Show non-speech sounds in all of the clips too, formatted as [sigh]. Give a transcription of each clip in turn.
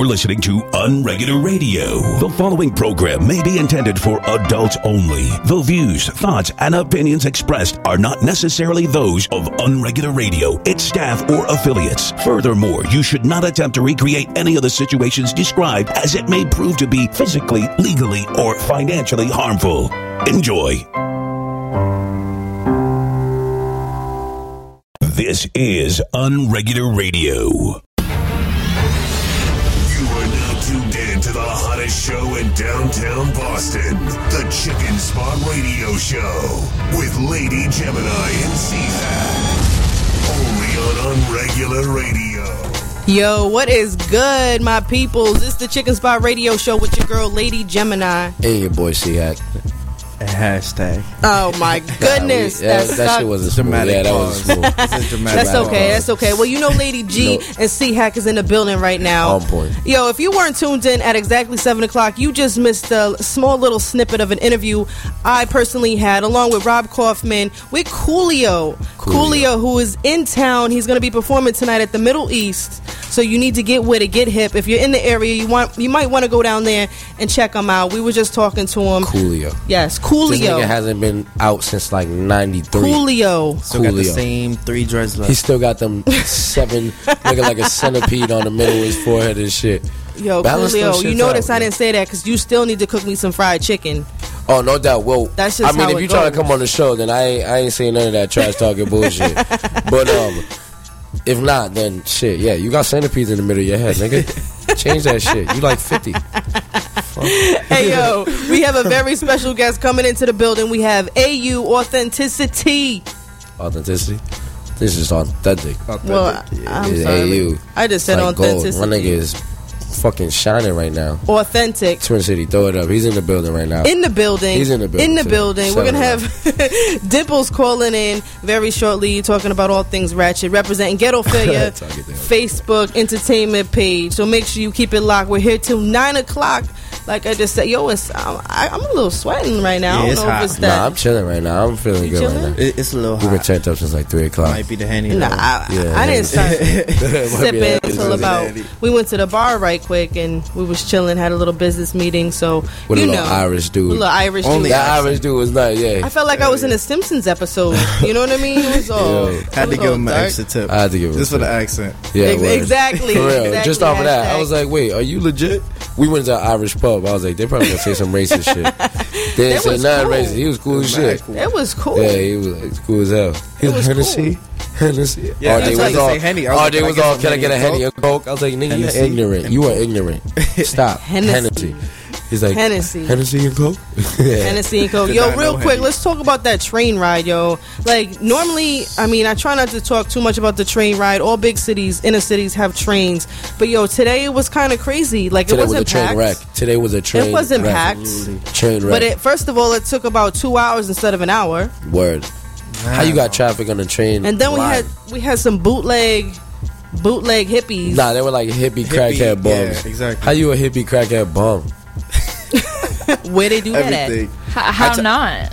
You're listening to Unregular Radio. The following program may be intended for adults only. The views, thoughts, and opinions expressed are not necessarily those of Unregular Radio, its staff, or affiliates. Furthermore, you should not attempt to recreate any of the situations described as it may prove to be physically, legally, or financially harmful. Enjoy. This is Unregular Radio. Show in downtown Boston, the Chicken Spot Radio Show with Lady Gemini and C-Hack. Only on Unregular Radio. Yo, what is good, my peoples? It's the Chicken Spot Radio Show with your girl, Lady Gemini. And your boy C Hack. Hashtag. Oh my [laughs] goodness, yeah, that, that shit was a smooth. Dramatic Yeah, that was pause. smooth. [laughs] This is dramatic That's okay. pause. That's okay. Well, you know, Lady G No. and C Hack is in the building right now. On point. Yo, if you weren't tuned in at exactly seven o'clock, you just missed a small little snippet of an interview I personally had along with Rob Kaufman with Coolio. Coolio. Coolio, who is in town. He's going to be performing tonight at the Middle East. So you need to get with it, get hip. If you're in the area, you want you might want to go down there and check him out. We were just talking to him. Coolio. Yes, This nigga Coolio. hasn't been out since like 93. Coolio. Still got the Coolio. same three dreads left. He still got them seven, [laughs] looking like a centipede on the middle of his forehead and shit. Yo, Balance Coolio, you shits notice out, I didn't say that because you still need to cook me some fried chicken. Oh, no doubt. Well, That's just I mean, how if you try to come on the show, then I ain't, I ain't saying none of that trash talking [laughs] bullshit. but um, if not, then shit, yeah, you got centipedes in the middle of your head, nigga. Change that shit. You like 50. [laughs] hey yo, we have a very special guest coming into the building. We have AU Authenticity. Authenticity. This is authentic. Well, I'm sorry. AU. I just said like gold. authenticity. My nigga is fucking shining right now. Authentic. Twin City, throw it up. He's in the building right now. In the building. He's in the building, In the too. building. We're going to have [laughs] Dimples calling in very shortly, talking about all things ratchet, representing Ghetto [laughs] Failure uh, Talking. Facebook entertainment page. So make sure you keep it locked. We're here till 9 o'clock. Like I just said, yo, it's, I'm, I, I'm a little sweating right now. Yeah, I don't it's know hot. if it's that. Nah, I'm chilling right now. I'm feeling You good chilling? right now. It- it's a little We've been hot. turned up since like 3 o'clock. Might be the henny. Nah. I, Yeah, I didn't start [laughs] Might be sipping that. until about. We went to the bar right quick and we was chilling, had a little business meeting. So With you a little know, Irish dude. a little Irish Only dude. Irish dude was nice, yeah. I felt like I was in a Simpsons episode. You know what I mean? It was [laughs] all. Yo. it Had to was give all him an dark. extra tip. I had to give him Just a for the accent. Yeah, Ex- exactly, For real. exactly, Just off of that, I was like, wait, are you legit? We went to an Irish pub. I was like, they probably gonna say some racist shit. [laughs] [laughs] They didn't That say was nothing cool. racist. He was cool as shit. cool. It was cool. Yeah, he was like, cool as hell. He It was was Hennessy. Hennessy. Yeah, all day was was like all. say Henny. Was All day can I was get all. some Can I Henny get a and Henny and Coke? I was like, nigga, you're ignorant. You are ignorant. Stop. Hennessy. Hennessy. He's like Hennessy. Hennessy and Coke. [laughs] yeah. Hennessy and Coke. Yo, real quick, Henny. let's talk about that train ride, yo. Like, normally, I mean, I try not to talk too much about the train ride. All big cities, inner cities have trains. But, yo, today it was kind of crazy. Like, Today it was a wasn't train packed. wreck. Today was a train. It wasn't wreck. packed. Train wreck. But it, first of all, it took about two hours instead of an hour. Word. How you got traffic on the train? And then we had we had some bootleg bootleg hippies. Nah, they were like hippie, Hippie, crackhead bums. yeah, exactly. How you a hippie crackhead bum? [laughs] Where they do that at? Everything. H- how t- not?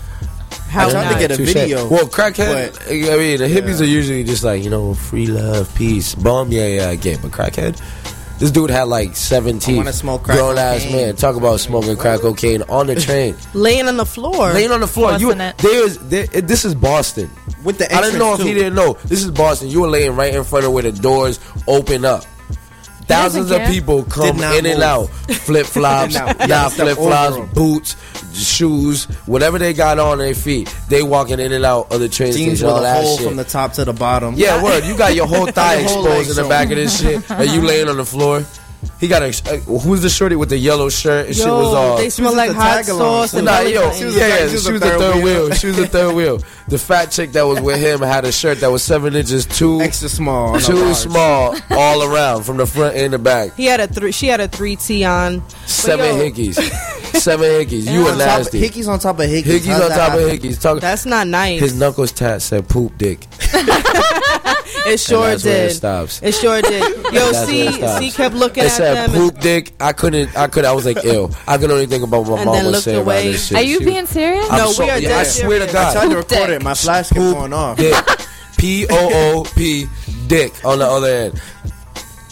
How I tried to get a Touche. video. Well, crackhead. but- I mean, the hippies are usually just like you know, free love, peace, bum. Yeah, yeah, I get. But crackhead, this dude had like seven teeth. wanna smoke crack Grown ass man. Talk about smoking crack cocaine on the train, [laughs] laying on the floor. laying on the floor. You, Forcing it. there's, there, this is Boston. With the I didn't know if entrance, he didn't know. This is Boston. You were laying right in front of where the doors open up. Thousands of people come Did not in and out. Flip flops, [laughs] not- flip flops, boots, shoes, whatever they got on their feet. They walking in and out of the train Jeans station, with all a that hole shit. from the top to the bottom. yeah, word. You got your whole [laughs] thigh Your whole exposed in the back of this shit, and you laying on the floor. He got a. Who's the shorty with the yellow shirt? And shit was Yo, all. they smell was like the hot tag-along. sauce and Nah, yo. She was yeah, the- she was she the was the third third wheel. wheel. She was the third wheel. The fat chick that was with him had a shirt that was seven inches too Extra small. on too large. small all around from the front and the back. He had a three. She had a three T on. Seven yo, hickeys, [laughs] seven hickeys. You Yeah. were On top of- nasty. Hickeys on top of hickeys. Hickeys How's on that top of happen? hickeys. Talk, That's not nice. his knuckles tat said poop dick. [laughs] it sure and that's where it did. stops. It sure did. [laughs] Yo, That's C, where it stops. C kept looking It at said them. poop dick. I couldn't. I could. I was like, ill. I could only think about what my And mom was looked saying about this shit. Are you being serious? I'm No, so- we are yeah, dead I swear to serious. I tried God. to record it. My flash kept going off. Dick. P O O P dick on the other end.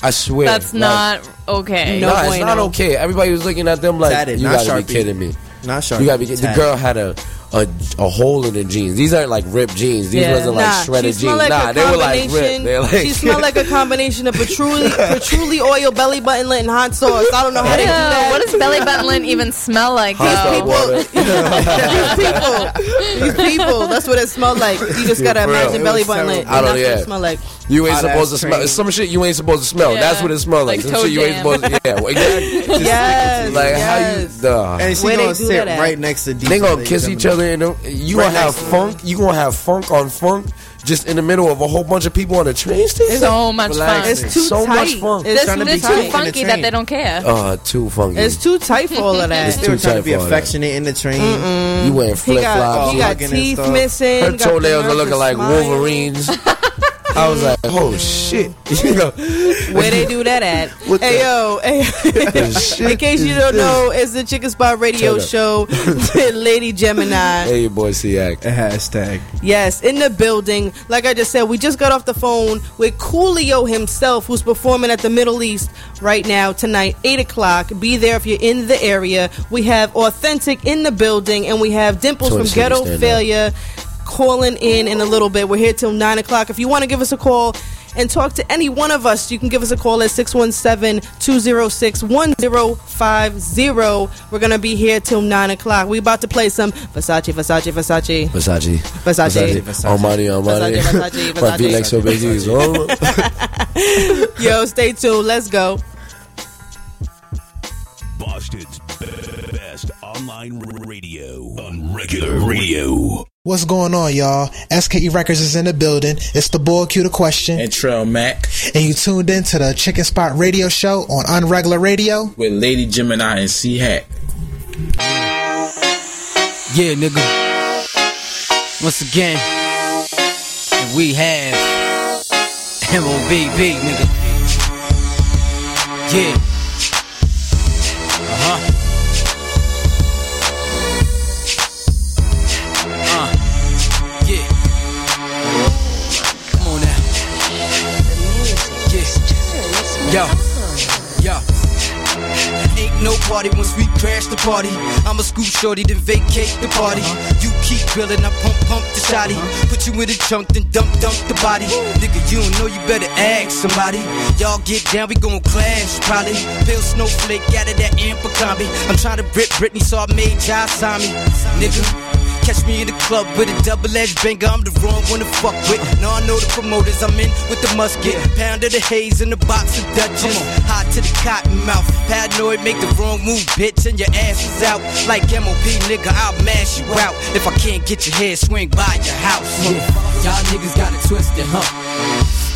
I swear. That's like, not okay. No nah, it's not okay. Everybody was looking at them like, you gotta be kidding me. Not sharp. You gotta be kidding. The girl had a, a a hole in the jeans. These aren't like ripped jeans. These Yeah. wasn't like Nah, shredded jeans. like nah, a they were like ripped. They're like she smelled like a combination of patchouli, [laughs] patchouli oil, belly button lint, and hot sauce. I don't know how they do that. what does belly button lint even smell like? hot though? stuff water. [laughs] These people, these people. That's what it smelled like. You just gotta imagine belly was button lint. I And don't- that's what yeah. it smelled like. You ain't Hot supposed to smell. train. Some shit you ain't supposed to smell. Yeah. That's what it smells like. Like Some shit you ain't supposed to. Yeah, well, exactly. [laughs] Yes, like yes. how you. Duh. And she Where gonna sit right next to DJ. They gonna kiss each other in the. You Right gonna have next to funk. You gonna have funk on funk just in the middle of a whole bunch of people on a train station. So much Relax. fun. It's too so tight. much fun. It's trying to It's be too tight. funky that they don't care. Uh, too funky. It's too tight for all of that. It's They were too trying to be for that. affectionate in the train. you wearing flip flops. he got Hugging and teeth missing. Her toenails are looking like smile. Wolverines. [laughs] I was like, oh shit. [laughs] You know, Where they do that at? [laughs] What hey the- yo, [laughs] hey. shit in case you don't this? know, it's the Chicken Spot Radio Show with Lady Gemini. hey, your boy Siak. A hashtag. Yes, in the building. Like I just said, we just got off the phone with Coolio himself, who's performing at the Middle East right now tonight, eight o'clock. Be there if you're in the area. We have Authentic in the building, and we have Dimples Twin from Ghetto Failure. up. Failure calling in in a little bit. We're here till nine o'clock. If you want to give us a call. And talk to any one of us. You can give us a call at 617-206-1050. We're gonna be here till nine o'clock. We about to play some Versace, Versace, Versace. Versace. Versace. Armani, Armani. Versace, Versace, My feet like so big. he's- Oh. [laughs] Yo, stay tuned. Let's go. Boston's best online radio Unregular Radio. What's going on, y'all? SKE Records is in the building. It's the boy Q the question, and Trail Mac and you tuned in to the Chicken Spot Radio Show on Unregular Radio. with Lady Gemini and C Hack. Yeah, nigga. Once again, and we have MOBB, nigga. Yeah. Yo. Yo. Ain't no party once we crash the party. I'ma scoop shorty, then vacate the party. You keep grilling, I pump, pump the shotty. Put you in the trunk, then dump, dump the body. Nigga, you don't know, you better ask somebody. Y'all get down, we gon' clash, probably. Bill Snowflake out of that Abercrombie. I'm trying to rip Britney, so I made Josh sign me. Nigga. Catch me in the club with a double-edged banger. I'm the wrong one to fuck with. Now I know the promoters. I'm in with the musket. Pound of the haze in the box of Dutchess. Hot to the cotton mouth. Paranoid, make the wrong move, bitch, and your ass is out. Like MOP, nigga, I'll mash you out. If I can't get your head, swing by your house. Y'all niggas got it twisted, huh?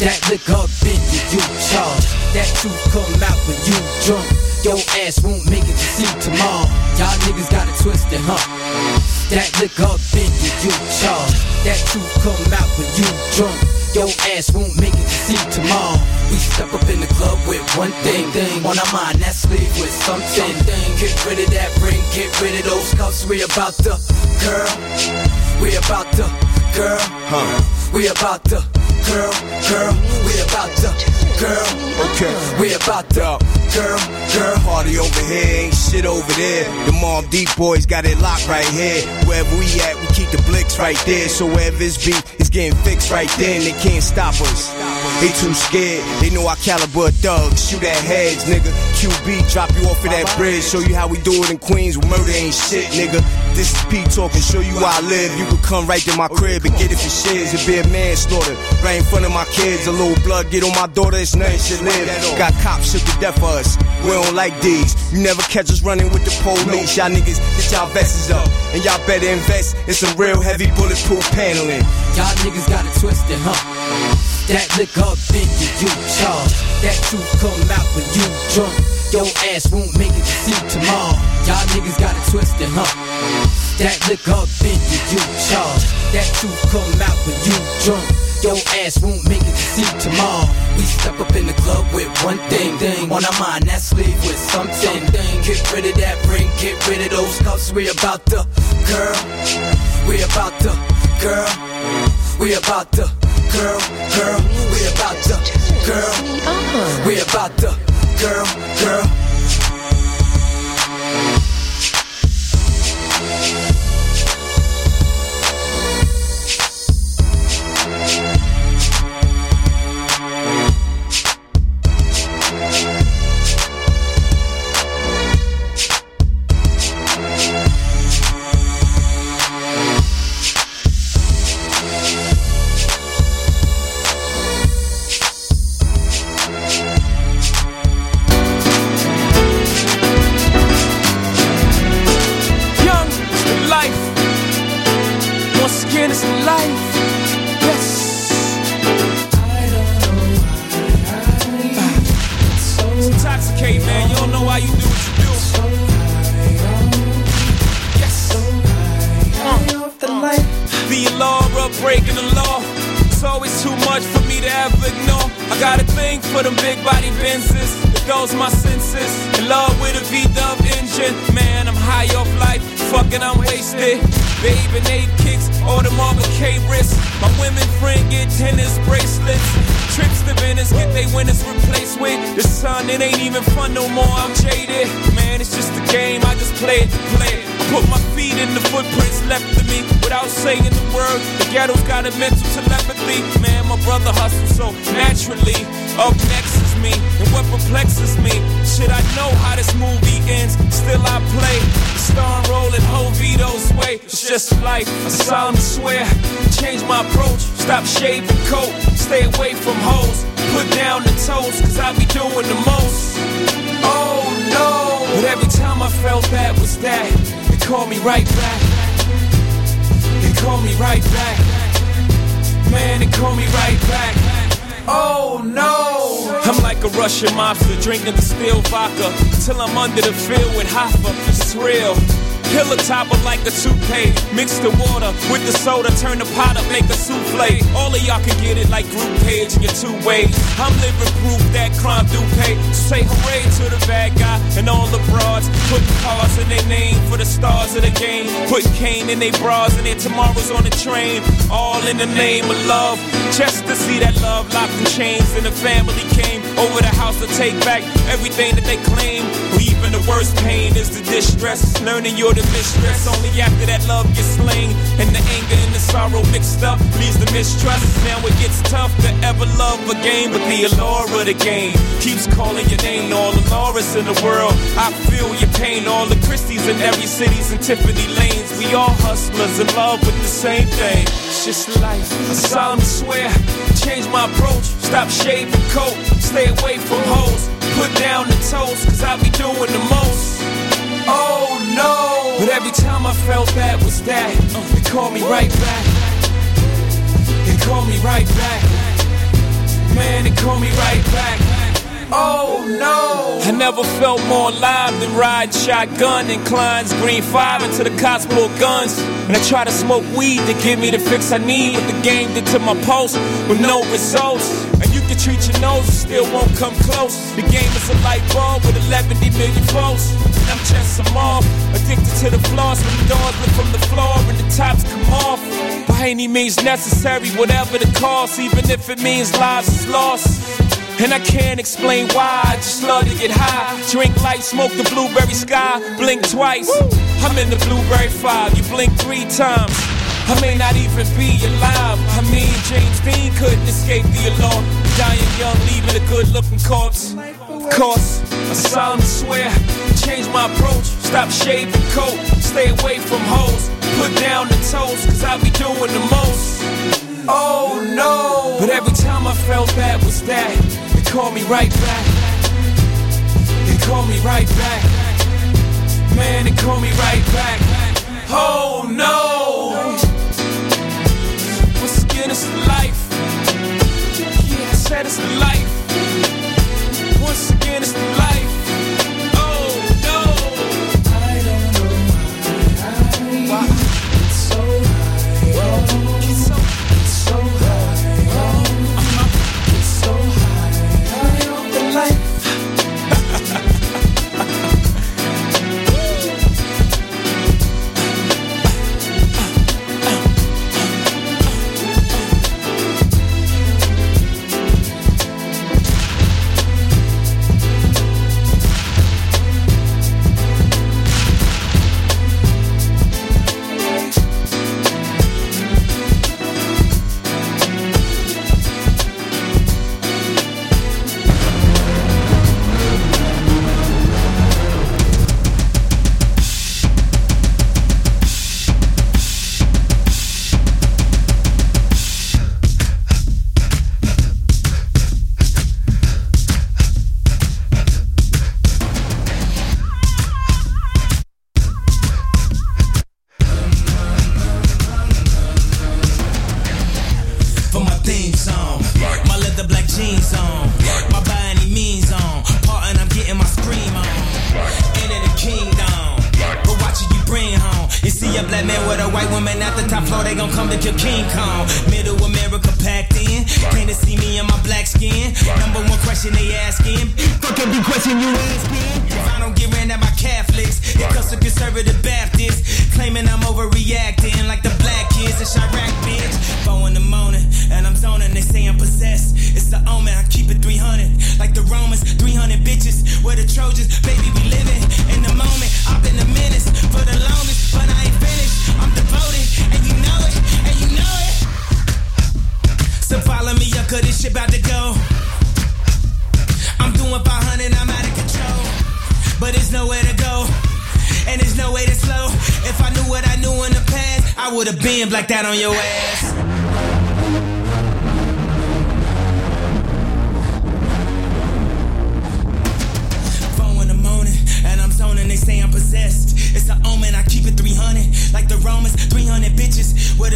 That liquor up in you, you charge. That truth come out when you drunk. Your ass won't make it to see tomorrow. Y'all niggas got it twisted, huh? That liquor up in you, you charge. That truth come out when you drunk. Your ass won't make it to see tomorrow. We step up in the club with one thing, thing on our mind. That's leave with something. Get rid of that ring, get rid of those cuffs. We about to, girl. We about to, girl. Huh? We about to, girl, girl. We about to, girl. Okay. We about to, Girl, girl, party over here, ain't shit over there. The Mobb Deep boys got it locked right here. Wherever we at, we keep the blicks right there. So wherever it's beat, it's getting fixed right there, and they can't stop us. They too scared, they know our caliber thugs. Shoot at heads, nigga. QB, drop you off of that bridge. Show you how we do it in Queens, where murder ain't shit, nigga. This is P talking, show you how I live. You can come right to my crib and get it for shiz. It be a manslaughter right in front of my kids. A little blood get on my daughter, it's nothing should live. Got cops shook to death for us. We don't like these. You never catch us running with the police. Y'all niggas get y'all vests up. And y'all better invest in some real heavy bulletproof paneling. Y'all niggas got it twisted, huh? That liquor in you, charge. That truth come out when you drunk. Your ass won't make it to see tomorrow. Y'all niggas got it twisted, huh? That liquor you, you charge. That truth come out when you drunk. Your ass won't make it to see tomorrow. We step up in the club with one thing, thing on our mind. That's leave with something. Get rid of that ring, get rid of those cuffs. We about to, girl. We about to, girl. We about to, girl, girl. We about to, girl. We about to, girl, girl. Train. All in the name of love. Just to see that love locked in chains and the family came over the house to take back everything that they claim. Even the worst pain is the distress. Learning you're the mistress. Only after that love gets slain and the anger and the sorrow mixed up leaves the mistrust. Now it gets tough to ever love again, but the allure of the game keeps calling your name. All the Loris in the world, I feel your pain. All the Christies in every city's and Tiffany lanes. We all hustlers in love with the same thing. It's just life. I solemnly swear, change my approach. Stop shaving coat, stay away from hoes. Put down the toes, cause I be doing the most. Oh no! But every time I felt that was that, it called me right back. It called me right back. Man, it called me right back. Oh no! I never felt more alive than riding shotgun in Klein's Green 5 into the cops pull guns. And I try to smoke weed to give me the fix I need. But the game did to my pulse with no results. And you can treat your nose, still won't come close. The game is a light bulb with 11 million volts. And I'm just some off, addicted to the floss when the doors look from the floor and the tops come off. By any means necessary, whatever the cost, even if it means lives is lost. And I can't explain why. I just love to get high. Drink light, smoke the blueberry sky. Blink twice. I'm in the blueberry five. You blink three times. I may not even be alive. I mean, James Dean couldn't escape the alarm. Dying young, leaving a good looking corpse. Course, I solemnly swear, change my approach. Stop shaving coat, stay away from hoes. Put down the toes, cause I be doing the most. Oh no! But every time I felt that was that, it called me right back. It called me right back. Man, it called me right back. Oh no! Again, it's the life. Said it's the life. Once again, it's the life.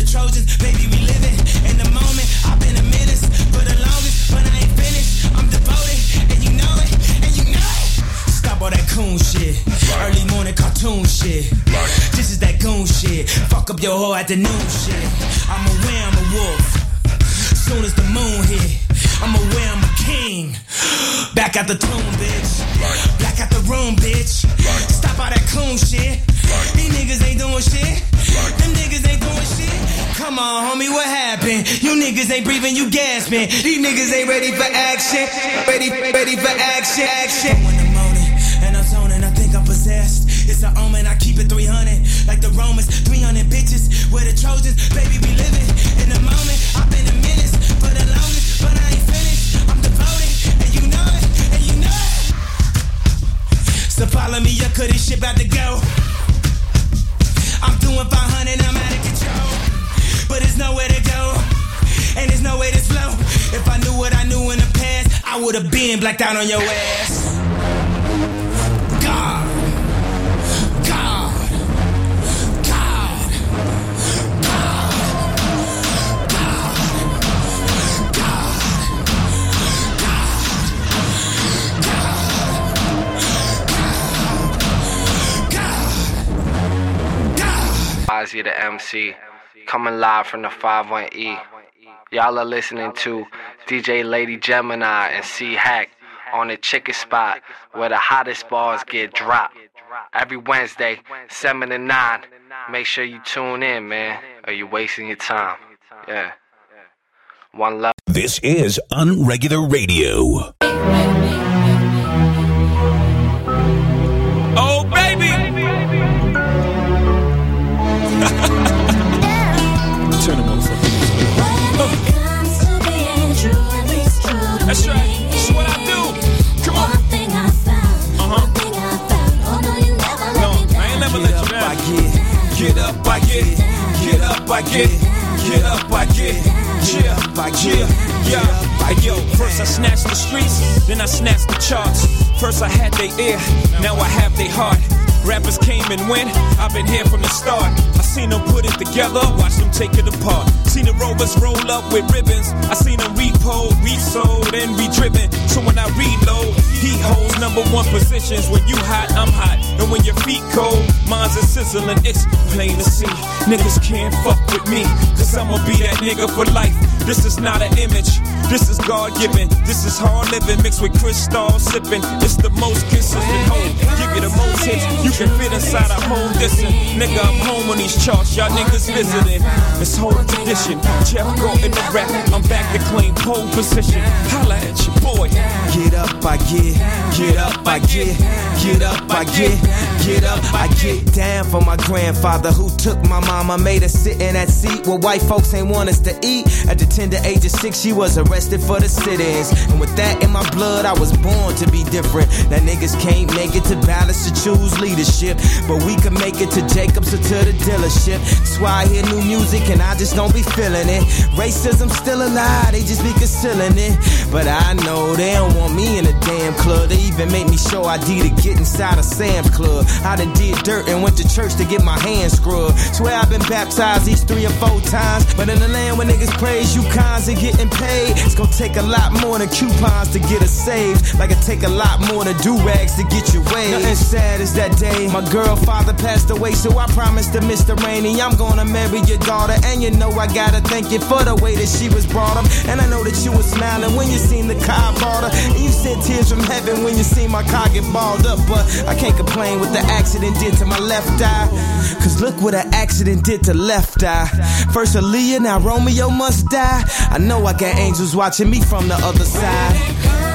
The Trojans, baby, we living in the moment. I've been a menace for the longest, but I ain't finished. I'm devoted, and you know it, and you know it. Stop all that coon shit. Early morning cartoon shit. This is that goon shit. Fuck up your whole afternoon shit. I'm aware I'm a wolf. Soon as the moon hit, I'm aware I'm a king. Back out the tomb, bitch. Back out the room, bitch. Stop all that coon shit. These niggas ain't doing shit. Come on, homie, what happened? You niggas ain't breathing, you gasping. These niggas ain't ready for action. Ready, ready for action, action. The morning, and I'm zoning, I think I'm possessed. It's an omen, I keep it 300. Like the Romans, 300 bitches. Where the Trojans, baby, we living in the moment. I've been a menace for the longest, but I ain't finished. I'm devoted, and you know it, and you know it. So follow me cause this shit about to go. I'm doing 500, I'm out of control. But there's nowhere to go, and there's no way to. If I knew what I knew in the past, I would've been blacked out on your ass. The MC, coming live from the 51E. Y'all are listening to DJ Lady Gemini and C Hack on the chicken spot where the hottest bars get dropped. Every Wednesday, 7 to 9. Make sure you tune in, man, or you're wasting your time. Yeah. One love. This is Unregular Radio. That's right. What I do. Come on. Uh-huh. No, I ain't never let you down. Get up, I get, get up, I get, get up, I get, yeah, I get, Yeah, like yo, first I snatched the streets, then I snatched the charts. First I had their ear, now I have their heart. Rappers came and went, I've been here from the start. I seen them put it together, watch them take it apart. Seen the rovers roll up with ribbons. I seen them repo, resold, and redriven. So when I reload, he holds number one positions. When you hot, I'm hot. And when your feet cold, mine's a sizzling. It's plain to see. Niggas can't fuck with me, cause I'ma be that nigga for life. This is not an image, this is God given. This is hard living mixed with crystal sipping. It's the most consistent hope. Give you the most hits. You can fit inside a home distance. Nigga, I'm home on these charts. Y'all niggas visiting. It's whole tradition. Jeff in the rap. I'm back to claim pole position. Holla at your boy. Get up, I get, get up, I get, get up, I get, get up, I get down for my grandfather who took my mama, made her sit in that seat where white folks ain't want us to eat. At the tender age of six, she was arrested for the sit-ins, and with that in my blood, I was born to be different. That niggas can't make it to balance to choose leadership, but we can make it to Jacobs or to the dealership. That's why I hear new music and I just don't be feeling it. Racism still alive, they just be concealing it, but I know they don't want me in a damn club. They even make me show ID to get inside a Sam's Club. I done did dirt and went to church to get my hands scrubbed. Swear I've been baptized these three or four times. But in the land where niggas praise you cons and getting paid, it's gonna take a lot more than coupons to get us saved. Like it take a lot more than do rags to get your way. Nothing sad as that day. My girl father passed away, so I promised to Mr. Rainey I'm gonna marry your daughter. And you know I gotta thank you for the way that she was brought up. And I know that you were smiling when you seen the car bought her. And you sent tears from heaven when you seen my car get balled up. But I can't complain what the accident did to my left eye. Cause look what an accident did to left eye. First Aaliyah, now Romeo must die. I know I got angels watching me from the other side.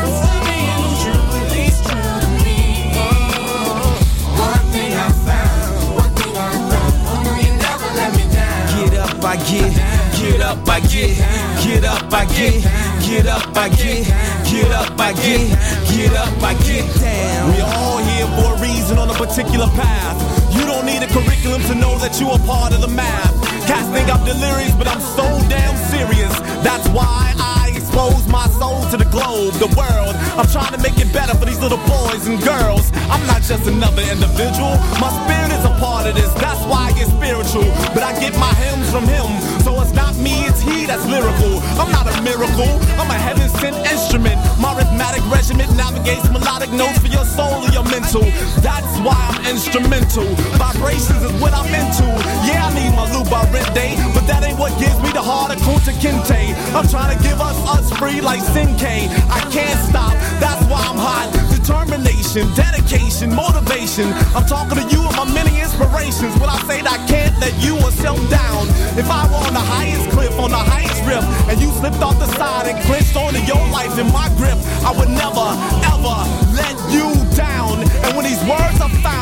Up, I get, get up, I get, get up, I get, get up, I get, get up, I get, get up, I get down. We all here for a reason on a particular path. You don't need a curriculum to know that you are part of the math. Cats think I'm delirious, but I'm so damn serious. That's why I expose my soul to the globe, the world. I'm trying to make it better for these little boys and girls. I'm not just another individual. My spirit is a part of this. That's why I get spiritual. But I get my hymns from him. So it's not me, it's he that's lyrical. I'm not a miracle. I'm a heaven sent instrument. My rhythmic regiment navigates melodic notes for your soul and your mental. That's why I'm instrumental. Vibrations is what I'm into. Yeah, I need my Luba Rente, but that ain't what gives me the heart of Kunta Kinte. I'm trying to give us us free like Cinque. I can't stop, that's why I'm hot. Determination, dedication, motivation. I'm talking to you and my many inspirations. When I say that I can't let you yourself down. If I were on the highest cliff, on the highest rip, and you slipped off the side and clinched onto your life in my grip, I would never, ever let you down. And when these words are found,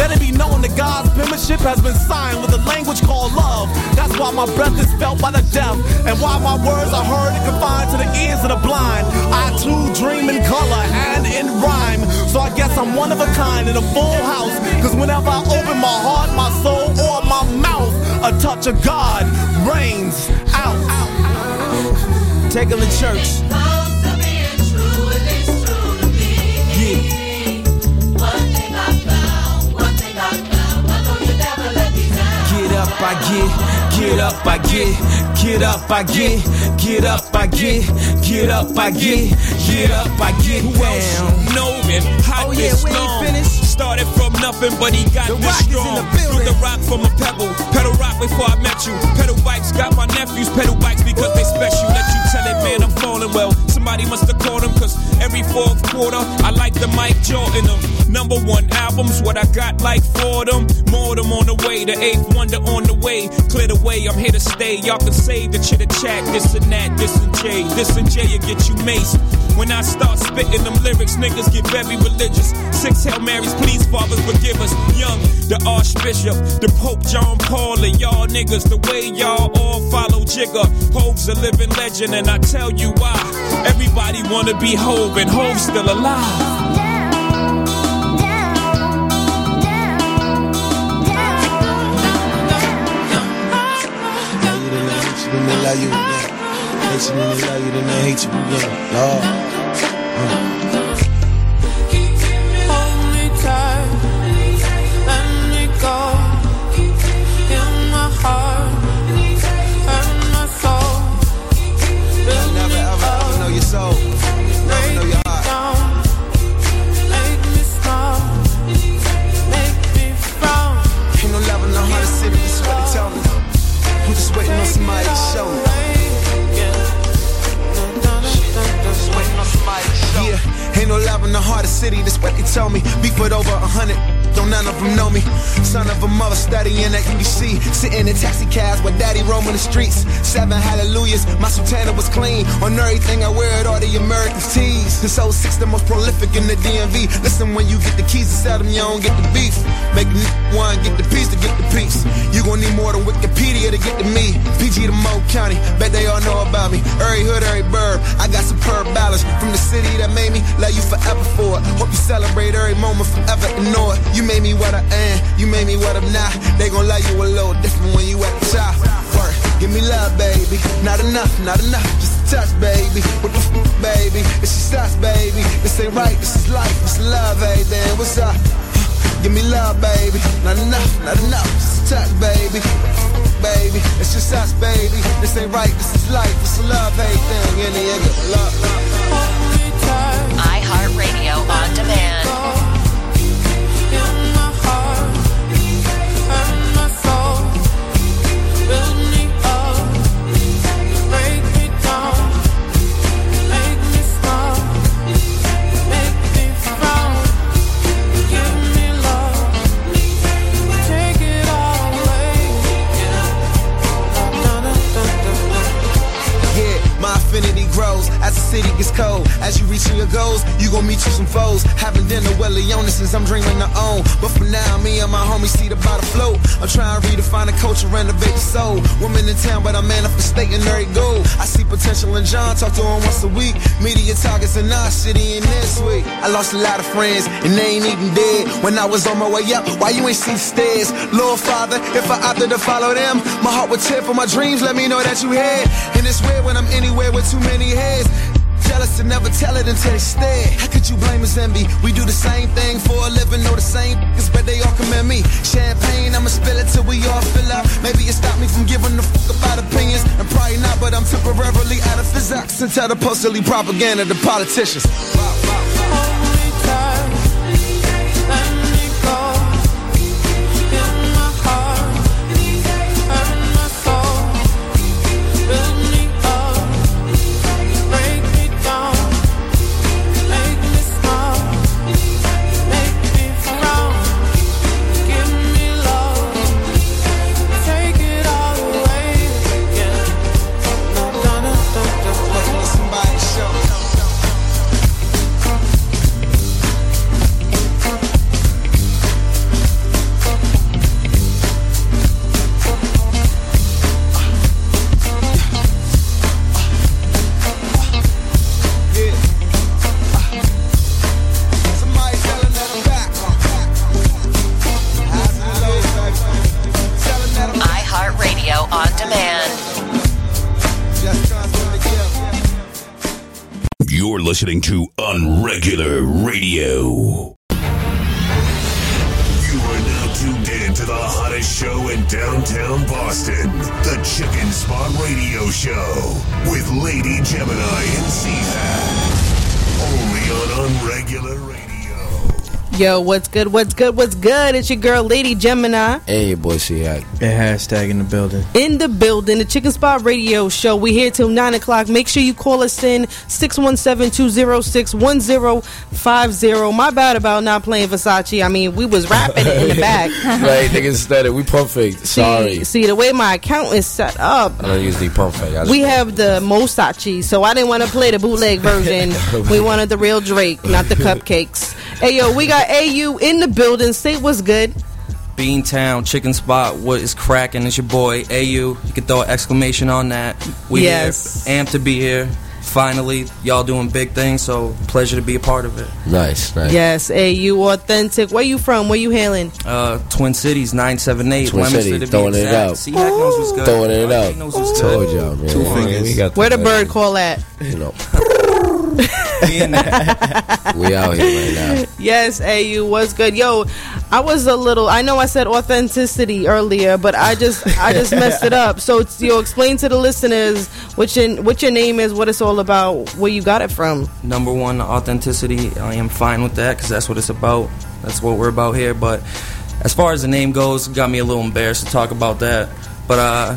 let it be known that God's has been signed with a language called love. That's why my breath is felt by the deaf, and why my words are heard and confined to the ears of the blind. I too dream in color and in rhyme, so I guess I'm one of a kind in a full house. Cause whenever I open my heart, my soul, or my mouth, a touch of God rains out. Take them to church. I get, get up, I get, get up, I get, get up, I get, get up, I get, get up, I get down. know him. Oh, yeah, this we ain't long. finished. Started from nothing, but he got The this rock is in strong. the. Threw the rock from a pebble. Pedal rock before I met you. Pedal bikes got my nephews. Pedal bikes because they special. Let you tell it, man, I'm falling well. Somebody must have called him, cause every fourth quarter, I like the Mike Jordan them. Number one albums, what I got like for them. More them on the way, the eighth wonder on the way. Clear the way, I'm here to stay. Y'all can say that you the chat, this and that, this and Jay. This and Jay will get you maced. When I start spitting them lyrics, niggas get very religious. Six Hail Marys, please, fathers, forgive us. Young, the Archbishop, the Pope John Paul, and y'all niggas, the way y'all all follow Jigga. Hov's a living legend, and I tell you why. Everybody wanna be Hov, and Hov's still alive. Then they love you again. Hate you, then they love you, then they hate you again. Lord. Hold city, this what they tell me. Beef with over a hundred. Don't none of them know me. Son of a mother studying at UDC. Sitting in taxi cabs with daddy roaming the streets. Seven hallelujahs, my sultana was clean. On everything I wear it, all the American tees. This 06 the most prolific in the DMV. Listen, when you get the keys to sell them, you don't get the beef. Make the one, get the piece to get the piece. You gon' need more than Wikipedia to get to me. PG to Mo County, bet they all know about me. Every hood, every burb, I got superb balance. From the city that made me, love you forever for it. Hope you celebrate every moment forever and know it. You made me what I am, you made me what I'm not. They gon' love you a little different when you at the top. Work, give me love, baby. Not enough, not enough, just a touch, baby. What the f, baby? It's just us, baby. This ain't right, this is life, this is love, hey, then what's up? Give me love, baby. Not enough, not enough, just a touch, baby. Baby, it's just us, baby. This ain't right, this is life, this is love, everything. Any nigga, love, love. iHeartRadio on demand. As you reaching your goals, you gon' meet you some foes. Having dinner with Leonsis since I'm dreaming to own. But for now, me and my homies see the bottom float. I'm trying to redefine the culture, renovate the soul. Women in town, but I'm manifesting every goal. I see potential in John, talk to him once a week. Media targets in our city and this week. I lost a lot of friends, and they ain't even dead. When I was on my way up, why you ain't see stairs? Lord Father, if I opted to follow them, my heart would tear for my dreams. Let me know that you here. And it's weird when I'm anywhere with too many heads. Jealous to never tell it until they stare. How could you blame us envy? We do the same thing for a living, know the same niggas, but they all commend me. Champagne, I'ma spill it till we all fill up. Maybe it stopped me from giving a fuck about opinions, and probably not, but I'm temporarily out of physics and tell the postally propaganda to politicians. Listening to Yo, what's good? What's good? What's good? It's your girl, Lady Gemini. Hey, boy she Hack. And hashtag in the building. in the building, the Chicken Spot Radio Show. We here till nine o'clock. Make sure you call us in 617-206-1050. My bad about not playing Versace. I mean, we was rapping it in the back. [laughs] right, niggas started. We pump faked. Sorry. See, see the way my account is set up. I don't usually pump fake. We have the Mosachi, so I didn't want to play the bootleg version. [laughs] we wanted the real Drake, not the cupcakes. Hey yo, we got AU in the building. Say what's good. Beantown, Chicken Spot, what is cracking? It's your boy AU. You can throw an exclamation on that. We Yes. here, amped to be here. Finally, y'all doing big things, so pleasure to be a part of it. Nice, nice. Yes, AU authentic. Where you from? Where you hailing? Uh, Twin Cities, 978, Twin Leominster City, throwing it exact. out. C-Hack knows what's good. Throwing it out. knows what's Told y'all, man. Two fingers. Where the bird call at? You know. [laughs] [laughs] we out here right now. Yes, AU was good. Yo, I was a little. I know I said authenticity earlier, but I just I just messed it up. So it's- yo, explain to the listeners what your what your name is, what it's all about, where you got it from. Number one, authenticity. I am fine with that because that's what it's about. That's what we're about here. But as far as the name goes, got me a little embarrassed to talk about that. But uh,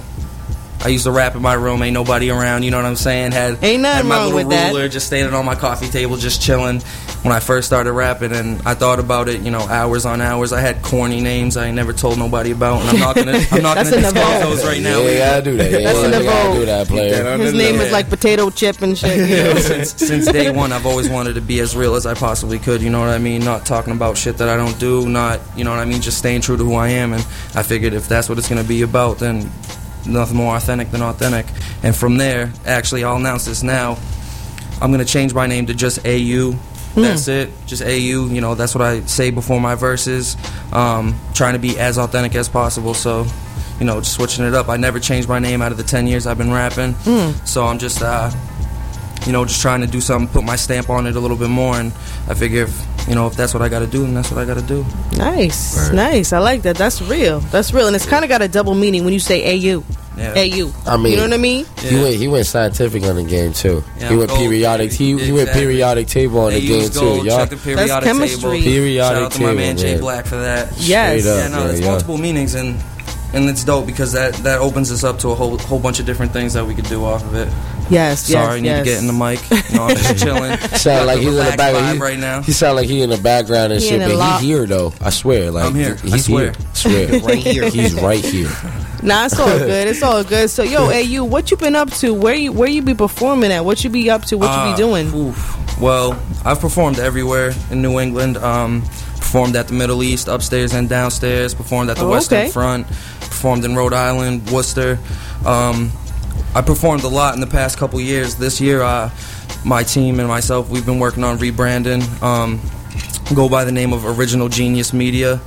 I used to rap in my room, ain't nobody around. You know what I'm saying? Had Ain't nothing had my wrong little with that. ruler just standing on my coffee table, just chilling. When I first started rapping, and I thought about it, you know, hours on hours. I had corny names I ain't never told nobody about, and I'm not gonna, I'm not [laughs] gonna an disclose those right now. You ain't gotta do that. You ain't That's an gotta evolve. do that, player. His name is like potato chip and shit. you know? [laughs] since, since day one, I've always wanted to be as real as I possibly could. You know what I mean? Not talking about shit that I don't do. Not, you know what I mean? Just staying true to who I am. And I figured if that's what it's gonna be about, then nothing more authentic than authentic. And from there, actually, I'll announce this now. I'm gonna change my name to just AU. That's it, just AU. You know, that's what I say before my verses. Um, trying to be as authentic as possible. So, you know, just switching it up. I never changed my name out of the 10 years I've been rapping. So I'm just, uh, you know, just trying to do something, put my stamp on it a little bit more. And I figure if, you know, if that's what I got to do, then that's what I got to do. Nice, nice. I like that. That's real. That's real, and it's kind of got a double meaning when you say AU. Yeah. AU. I mean, you know what I mean? He went. He went scientific on the game too. Yeah, he went gold, periodic. He, he went periodic table on the AU's game too. gold, Y'all, Check the periodic chemistry. table. Periodic Shout out to my table, man Jay man. Black for that. Yes. Up, Yeah, no, man, there's yeah. multiple meanings and and it's dope because that that opens us up to a whole whole bunch of different things that we could do off of it. Yes, Sorry, yes, need yes. to get in the mic. No, I'm just [laughs] chilling. Sound like he's in the background. He, right now. he sound like he in the background and He shit, but lot- he here though. I swear, like I'm here. He's I swear. here. Swear, [laughs] Right here. He's right here. Nah, it's all good. It's all good. So, yo, [laughs] AU, what you been up to? Where you where you be performing at? What you be up to? What you Uh, be doing? oof. Well, I've performed everywhere in New England. Um, performed at the Middle East, upstairs and downstairs. Performed at the Oh, Western okay. Front. Performed in Rhode Island, Worcester. Um, I performed a lot in the past couple years. This year, uh, my team and myself, we've been working on rebranding. Um, go by the name of Original Genius Media,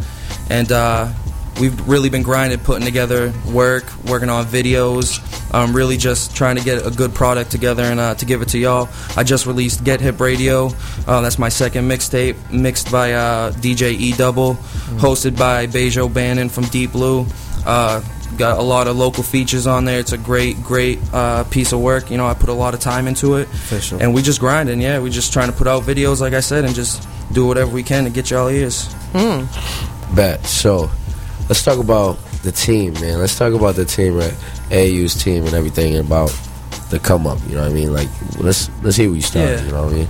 and uh, we've really been grinding, putting together work, working on videos. Um, really just trying to get a good product together and uh, to give it to y'all. I just released Get Hip Radio. Uh, that's my second mixtape, mixed by uh, DJ E Double, hosted by Bejo Bannon from Deep Blue. Got a lot of local features on there. It's a great, great uh, piece of work. You know, I put a lot of time into it, sure. and we just grinding. Yeah, we just trying to put out videos, like I said, and just do whatever we can to get y'all ears. Bet. So, let's talk about the team, man. Let's talk about the team, right? AU's team and everything and about the come up. You know what I mean? Like, let's let's hear where you started. Yeah. You know what I mean?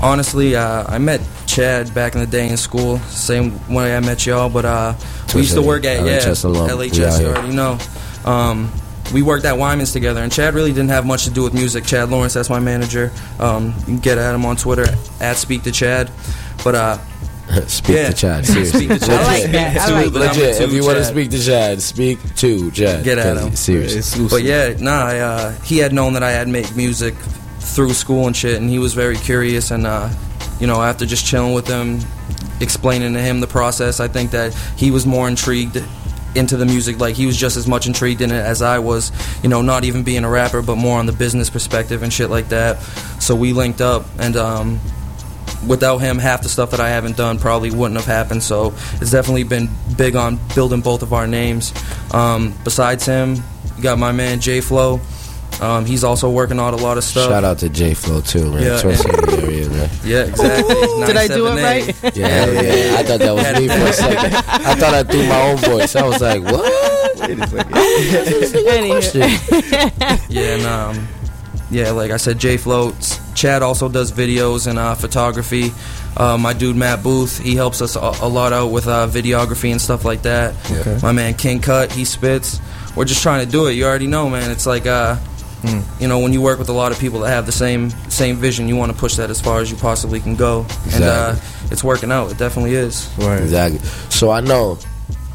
Honestly, uh, I met Chad back in the day in school, same way I met y'all. But uh, we used to work at yeah LHS alum. We LHS. You already know. Um, we worked at Wyman's together, and Chad really didn't have much to do with music. Chad Lawrence, that's my manager. Um, you can get at him on Twitter at Speak to Chad. But uh, [laughs] speak yeah. to Chad. [laughs] Seriously. speak to Chad. I like that. I like that. Legit. If you want to speak to Chad, speak to Chad. Get at him. Seriously. But yeah, nah, I, uh, he had known that I had made music through school and shit, and he was very curious. And uh, you know, after just chilling with him, explaining to him the process, I think that he was more intrigued into the music. Like he was just as much intrigued in it as I was. You know, not even being a rapper, but more on the business perspective and shit like that. So we linked up, and um, without him, half the stuff that I haven't done probably wouldn't have happened. So it's definitely been big on building both of our names. Um, besides him, you got my man J Flow. Um, he's also working on a lot of stuff. Shout out to J Flow too, man. Yeah. Area, man. Yeah, exactly. [laughs] Did I do it 97A. right? Yeah, hell yeah. I thought that was me for a second. I thought I threw my own voice. I was like, what? Wait a Anywho. [laughs] yeah, and um, yeah, like I said, J Flow. Chad also does videos and uh, photography. Uh, my dude Matt Booth, he helps us a, a lot out with uh, videography and stuff like that. Okay. My man King Cut, he spits. We're just trying to do it. You already know, man. It's like, uh, you know, when you work with a lot of people that have the same same vision, you want to push that as far as you possibly can go, and uh, it's working out. It definitely is. Right. Exactly. So I know,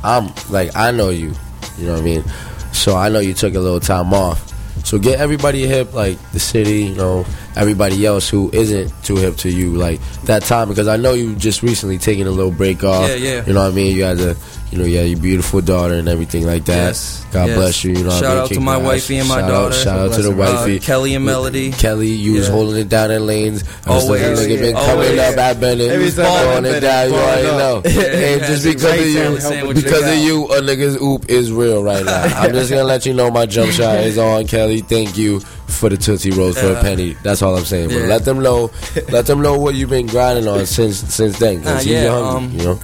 I'm like I know you. You know what I mean. So I know you took a little time off. So get everybody hip, like the city, you know, everybody else who isn't too hip to you, like that time, because I know you just recently taken a little break off. Yeah, yeah. You know what I mean? You had a, you know, you had your beautiful daughter and everything like that. Yes, God yes. bless you. You know what I Shout mean? out to my Congrats. wifey and my Shout daughter. Out, shout out to the Uh, wifey, Kelly and Melody. Kelly, you was holding it down in lanes. Always. Always. Nigga been Always. coming up at Bennett. Every time throwing I it down. You already know. [laughs] And just because of you, down the sandwich because of you, a nigga's oop is real right now. I'm just gonna let you know my jump shot is on, Kelly. Thank you for the Tootsie Rolls for a penny. That's all I'm saying. But Yeah. let them know, let them know what you've been grinding on since since then. 'cause he's yeah, hungry, um, you know.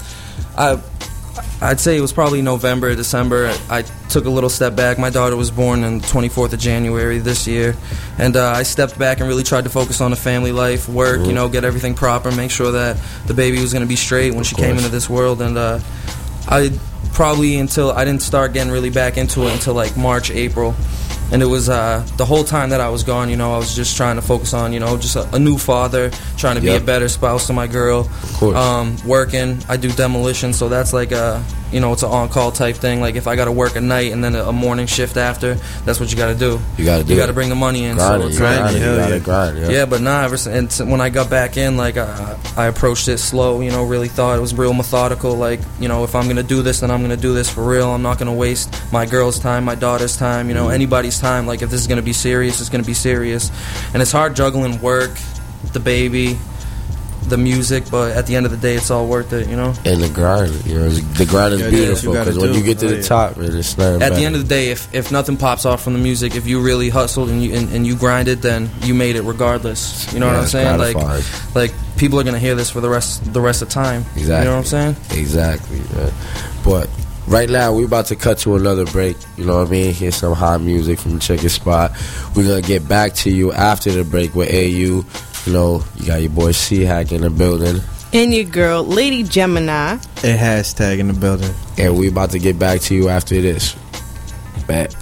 I I'd say it was probably November, December. I took a little step back. My daughter was born on the 24th of January this year, and uh, I stepped back and really tried to focus on the family life, work, you know, get everything proper, make sure that the baby was going to be straight when she came into this world. And uh, I probably until I didn't start getting really back into it until like March, April. And it was uh, the whole time that I was gone, you know, I was just trying to focus on, you know, just a, a new father, trying to be a better spouse to my girl. Of course. Um, working, I do demolition, so that's like a, you know, it's an on-call type thing. Like if I got to work a night and then a, morning shift after, that's what you got to do. You gotta do You got to bring the money in. Grind so it, it's like- grind it, gotta yeah. grind. Yeah. yeah, but nah. Ever since and when I got back in, like I, I approached it slow. You know, really thought it was real methodical. Like you know, if I'm gonna do this, then I'm gonna do this for real. I'm not gonna waste my girl's time, my daughter's time. You know, Mm-hmm. anybody's time. Like if this is gonna be serious, it's gonna be serious. And it's hard juggling work, the baby, the music. But at the end of the day, it's all worth it. You know. And the grind, you know, the grind is Yeah, that's what you beautiful because when you get to Oh, the yeah. top, man, it's nothing At better. the end of the day, if, if nothing pops off from the music, if you really hustled and you and, and you grinded, then you made it regardless. You know Yeah, what I'm it's saying? Like, gratifying. like people are gonna hear this for the rest the rest of time. Exactly. You know what I'm saying? Exactly, man. But right now, we're about to cut to another break. You know what I mean? Hear some hot music from the Chicken Spot. We're going to get back to you after the break with AU. You know, you got your boy C Hack in the building. And your girl, Lady Gemini. A hashtag in the building. And we about to get back to you after this. Bet.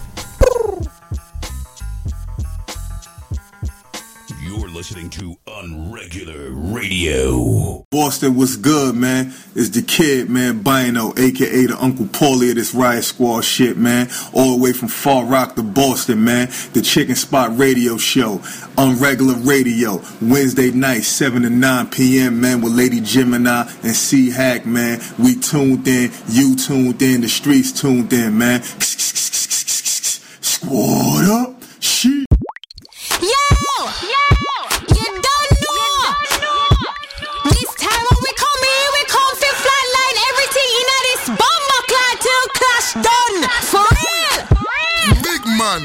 Listening to Unregular Radio. Boston, what's good, man? It's the kid, man, Bino, aka the Uncle Paulie of this Riot Squad shit, man. All the way from Far Rock to Boston, man. The Chicken Spot Radio Show, Unregular Radio, Wednesday night, 7 to 9 p.m., man, with Lady Gemini and C Hack, man. We tuned in, you tuned in, the streets tuned in, man. Squad up, shit. Yo! Yo! Clash done! For real! Big man,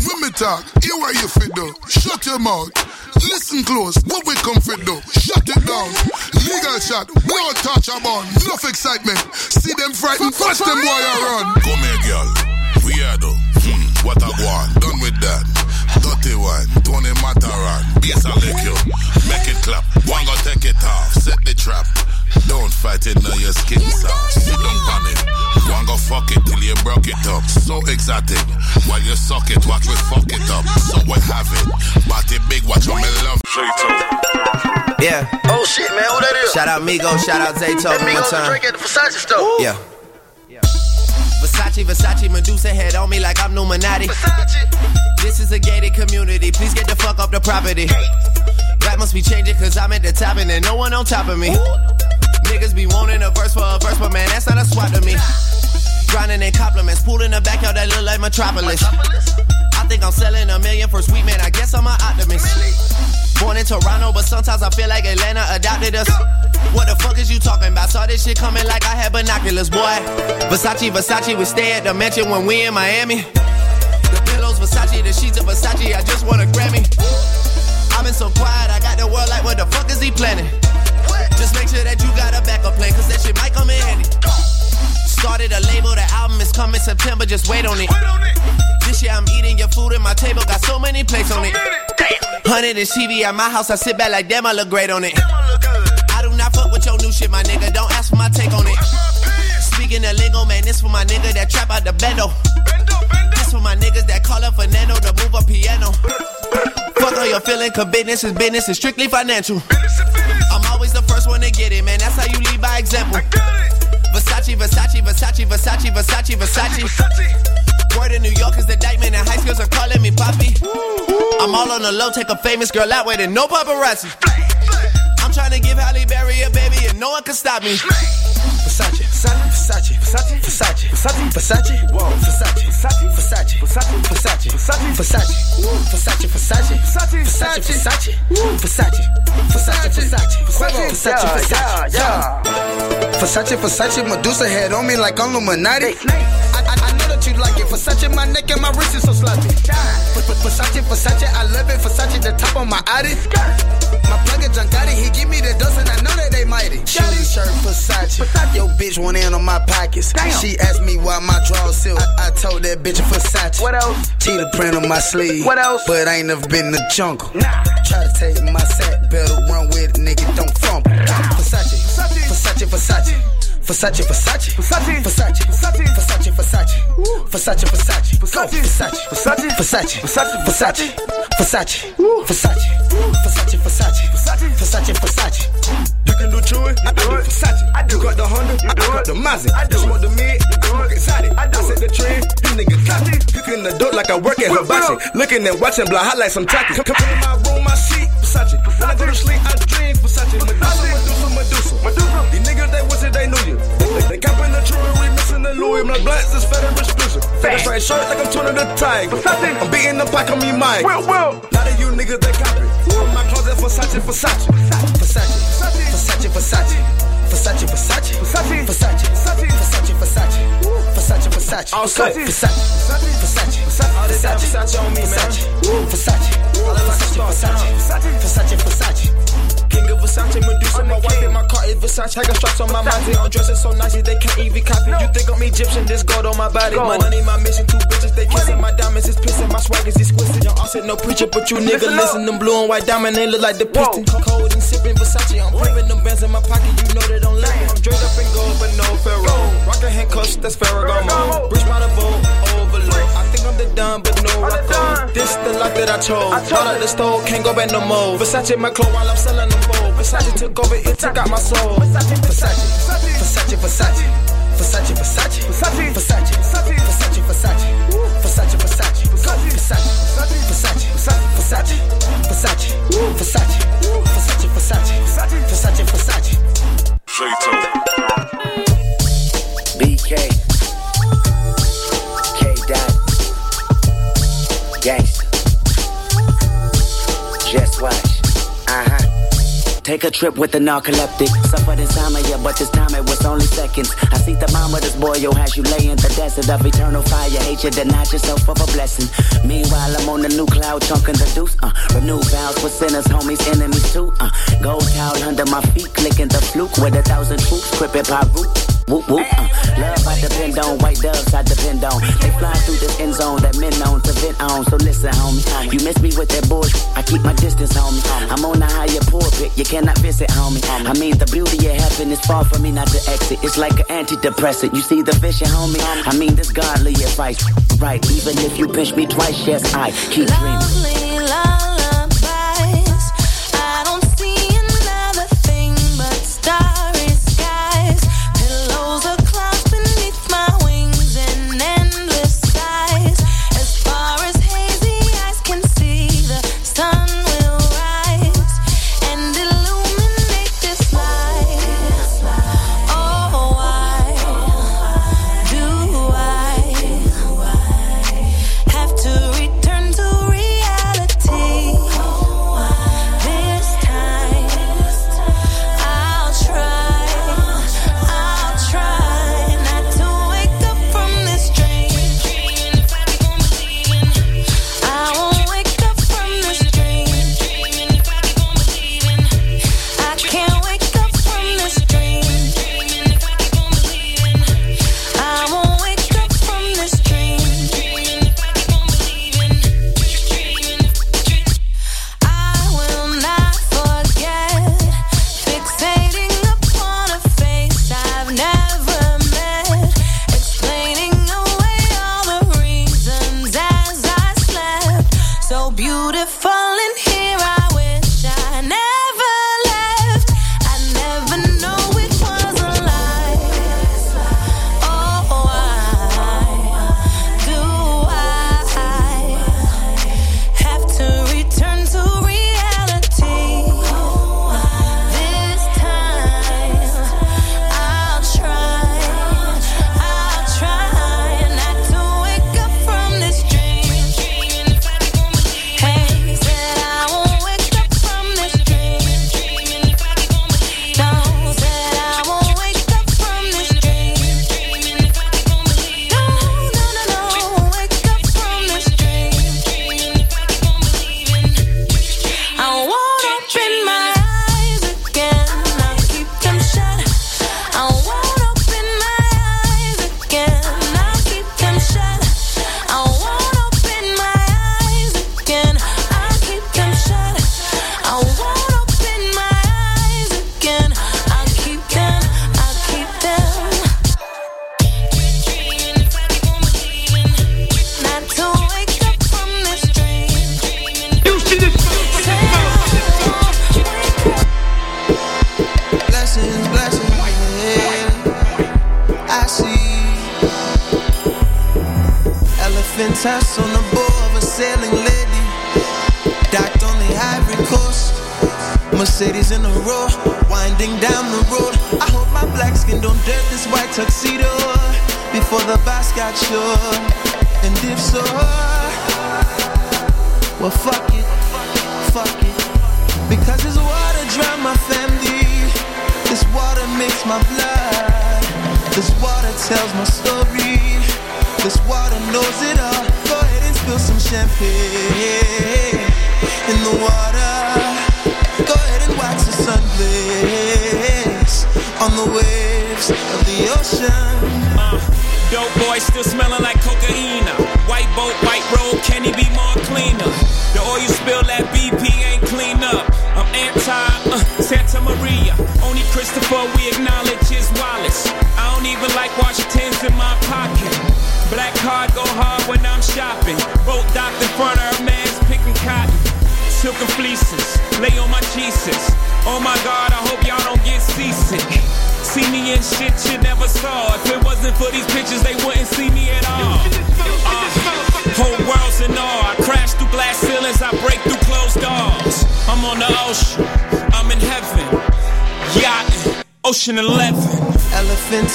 when me talk, You what you fit do. Shut your mouth. Listen close, what we come fit do. Shut it down. Legal shot, no touch a bun. Enough excitement. See them frightened, watch them boy a run. Come here, girl. We are though. Hmm, what a go on. Done with that. Dirty one. Tony Mataran. Yes, I lick you. Make it clap. One go take it off. Set the trap. Don't fight it, now your skin soft. Fuck it till you broke it up. So exotic. While you suck it, watch we fuck it up. So we have it. Body big, watch on me love. Yeah. Oh shit, man, who that is? Shout out Migo, shout out Zayto That one Migos time. drink at the Versace store. Yeah. Versace, Versace, Medusa head on me like I'm Illuminati. This is a gated community. Please get the fuck up the property. Rap must be changing cause I'm at the top and there's no one on top of me. Niggas be wanting a verse for a verse, but man, that's not a swap to me. Grinding in compliments, pool in the backyard that look like Metropolis. I think I'm selling a million for sweet man. I guess I'm an optimist. Born in Toronto, but sometimes I feel like Atlanta adopted us. What the fuck is you talking about? Saw this shit coming like I had binoculars, boy. Versace, Versace, we stay at the mansion when we in Miami. The pillows, Versace, the sheets of Versace. I just want a Grammy. I've been so quiet, I got the world like, what the fuck is he planning? Just make sure that you got a backup plan, cause that shit might come in handy. Started a label, the album is coming September, just wait on it. This year I'm eating your food and my table got so many plates on it. Hundred and TV at my house, I sit back like damn, I look great on it. I do not fuck with your new shit, my nigga. Don't ask for my take on it. Speaking of lingo, man, this for my nigga that trap out the bendo. This for my niggas that call up Fernando to move a piano. Fuck all your feeling, cause business is business, it's strictly financial. I'm always the first one to get it, man. That's how you lead by example. Versace, Versace, Versace, Versace, Versace, Versace. Word in New York is the indictment, and high schools are calling me Poppy. I'm all on the low, take a famous girl out with no paparazzi. I'm trying to give Halle Berry a baby, and no one can stop me. Versace, Versace, Versace, Versace, Versace, Versace, whoa, Versace, Versace, Versace, Versace, Versace, Versace, Versace, Versace, Versace, Versace, Versace, Versace, Versace, Versace, Versace, Versace, yeah. Versace, Versace, Medusa head on me like I'm Illuminati. That you like it. Versace, my neck and my wrist is so sloppy. Versace, Versace, I love it. Versace, the top of my Audi. My plug is Giancotti, he give me the dose and I know that they mighty. Shoes, shirt, Versace. Yo, bitch went in on my pockets. She asked me why my drawers silk. I, I told that bitch Versace. What else? Cheetah print on my sleeve. What else? But I ain't never been in the jungle. Nah. Try to take my sack, better run with it, nigga, don't fumble. Versace, Versace, Versace. Versace, Versace, Versace, Versace, Versace, Versace, Versace, Versace, Versace, Versace, Versace, Versace, Versace, Versace, Versace, Versace, Versace, Versace, Versace, Versace. You can do Chewy, I do Versace. I do got the Honda, I got the Mazda. I do smoke the mid, you smoke exotic. I set the trend, you niggas copy. Cooking the dope like I work at Hibachi. Looking and watching, blah, hot like some tacky. Come, in my room, my seat, Versace. When I go to sleep, I dream Versace. Medusa, Medusa, Medusa, Medusa. These niggas, they wish it, they knew you. They, copping the jewelry, we missing the Louis. My blacks is fed and exclusive. Fed straight shirt like I'm turning the tiger. I'm beating the pack on me, Mike. Well, well. Now that you niggas, they copy. In my closet, Versace, Versace. Versace, Versace, Versace. Versace, Versace, Versace, Versace, Versace, Versace, Versace, Versace, Versace, All set. Versace, Versace, Versace, All this Versace on me, man. Versace, Versace, Versace, Versace, Versace. King of Versace, Medusa, my wife in my car is Versace. I got straps on my body, I'm dressing so nice they can't even copy. You think I'm Egyptian? This gold on my body. My money, my mission, two bitches they kissing. My diamonds is pissing, my swag is exquisite. Y'all all said no preacher, but you nigga listen. Them blue and white diamond, they look like the piston. Cold and sipping Versace, I'm pimping them bands in my pocket. You know they don't let me. I'm draped up in gold, but no pharaoh. Rockin' handcuffs, that's Ferragamo. Bridge by the boat, overload. I think I'm the Don, but no Rocco. This the life that I chose. Bought out the stove, can't go back no more. Versace my clothes while I'm selling them bold. Versace took over, it took out my soul. Versace, Versace, Versace, Versace. Versace, Versace, Versace, Versace, Versace, Versace, Versace, Versace, Versace, Versace, Versace, Versace, Versace, Versace, Versace, Versace, Versace. Versace, Versace, Versace, BK. Take a trip with the narcoleptic. Suffered insomnia, but this time it was only seconds. I see the of this boy, yo, has you lay in the desert of eternal fire. Hate you, deny yourself of a blessing. Meanwhile, I'm on the new cloud, chunking the deuce. Uh, renew vows with sinners, homies, enemies too. Uh, gold towel under my feet, clicking the fluke with a thousand troops, crippin' pop root. Whoop, whoop, uh. Love I depend on, white doves I depend on. They fly through this end zone that men known to vent on. So listen, homie, you miss me with that bullshit. I keep my distance, homie. I'm on the higher pulpit, you cannot visit, homie. I mean, the beauty of heaven is far from me not to exit. It's like an antidepressant. You see the vision, homie? I mean, this godly advice, right? Even if you pinch me twice, yes, I keep dreaming. Lovely lullabies.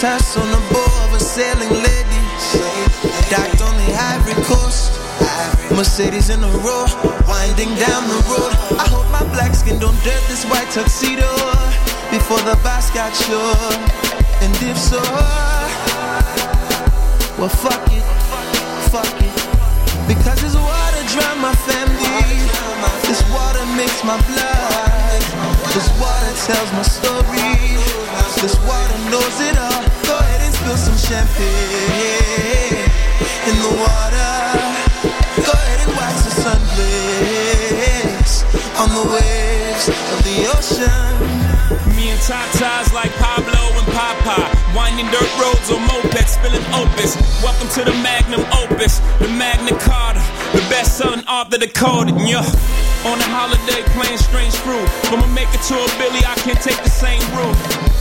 Elephant on the bow of a sailing lady. Docked on the Ivory Coast. Mercedes in a row, winding down the road. I hope my black skin don't dirt this white tuxedo before the bus got sure. Waves of the ocean. Me and Tatas like Pablo and Papa. Winding dirt roads on mopeds, spilling opus. Welcome to the magnum opus, the Magna Carta, the best selling author decoded. Yeah. On a holiday playing strange fruit. From a maker to make it to a Billy, I can't take the same route.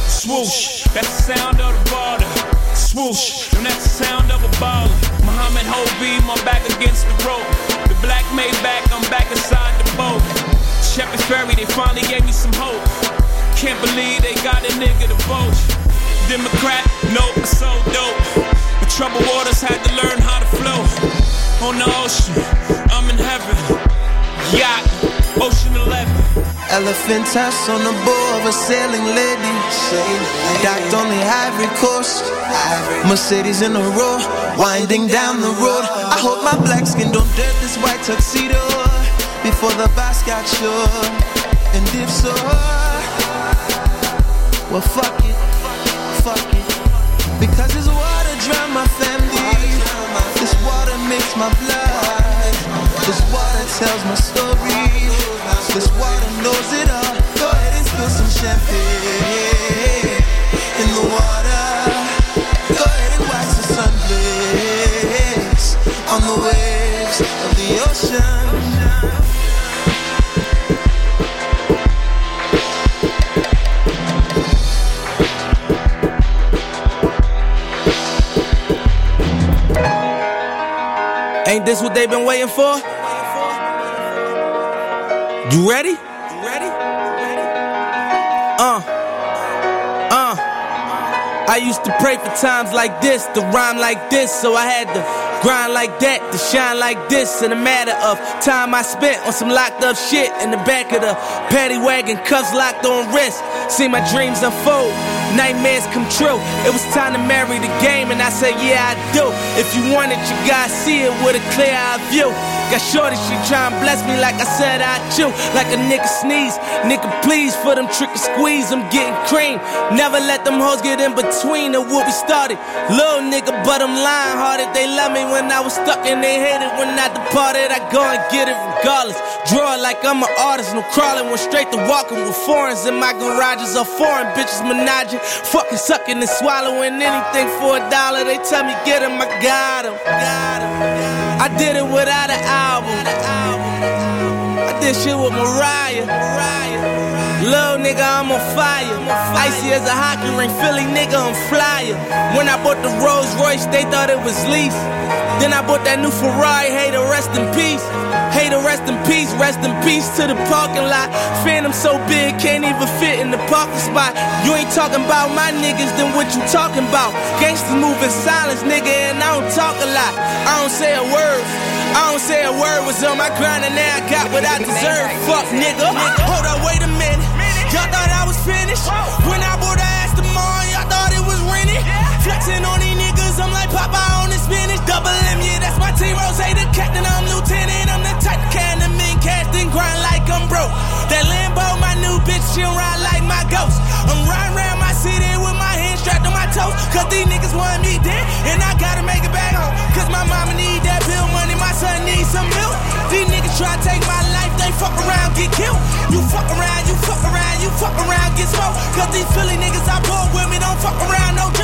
Swoosh, that's the sound of the water Swoosh, and that's the sound of a baller. Muhammad Hobie, my back against the rope. The black made back, I'm back inside the boat. Shepard Fairey, they finally gave me some hope. Can't believe they got a nigga to vote. Democrat, nope, so dope. The troubled waters had to learn how to flow. On the ocean, I'm in heaven. Yacht, Ocean 11. Elephant tusk on the bow of a sailing lady. Docked on the Ivory Coast. Mercedes in a row, winding down the road. I hope my black skin don't dirt this white tuxedo before the bus got sure. And if so, well fuck it, fuck it. Because this water drown my family. This water makes my blood. This water tells my story. This water knows it all. Go ahead and spill some champagne Ain't this what they've been waiting for? You ready? Uh. Uh. I used to pray for times like this, to rhyme like this, so I had to grind like that, to shine like this. In a matter of time I spent on some locked up shit in the back of the paddy wagon, cuffs locked on wrist. See my dreams unfold, nightmares come true. It was time to marry the game, and I said, Yeah, I do. If you want it, you gotta see it with a clear eye view. Got shorty, she tryin' bless me like I said I chew. Like a nigga sneeze. Nigga, please, for them trick and squeeze, I'm getting cream. Never let them hoes get in between of what we started. Little nigga, but I'm lying hearted. They love me when I was stuck and they hated when I departed. I go and get it regardless. Draw it like I'm an artist, no crawling. Went straight to walking with foreigners in my garages are foreign bitches Fucking sucking and swallowing anything for a dollar. They tell me get him, I. Got him. I did it without an album. I did shit with Mariah. Little nigga, I'm on fire. Icy as a hockey ring, Philly nigga, I'm flyer. When I bought the Rolls Royce, they thought it was lease. Then I bought that new Ferrari, hey, to rest in peace. Hey, to rest in peace, rest in peace to the parking lot. Phantom so big, can't even fit in the parking spot. You ain't talking about my niggas, then what you talking about? Gangsters move in silence, nigga, and I don't talk a lot. I don't say a word. I don't say a word was on my grind and now I got what I deserve. Fuck nigga. Hold up, wait a minute. Y'all thought I was finished. When I bought the Aston Martin, y'all thought it was rented. Flexing on these niggas, I'm like Popeye on the spinach. Double M, yeah, that's my team. Rose, the captain, I'm lieutenant. I'm the to can the men cast and grind like I'm broke. That Lambo, my new bitch, she'll ride like my ghost. I'm riding around my city with my hands strapped on my toes. Cause these niggas want me dead, and I gotta make it back home. Cause my mama need that bill money, my son needs some milk. These niggas try to take my life, they fuck around, get killed. You fuck around, you fuck around, you fuck around, get smoked. Cause these Philly niggas I pull with me don't fuck around, no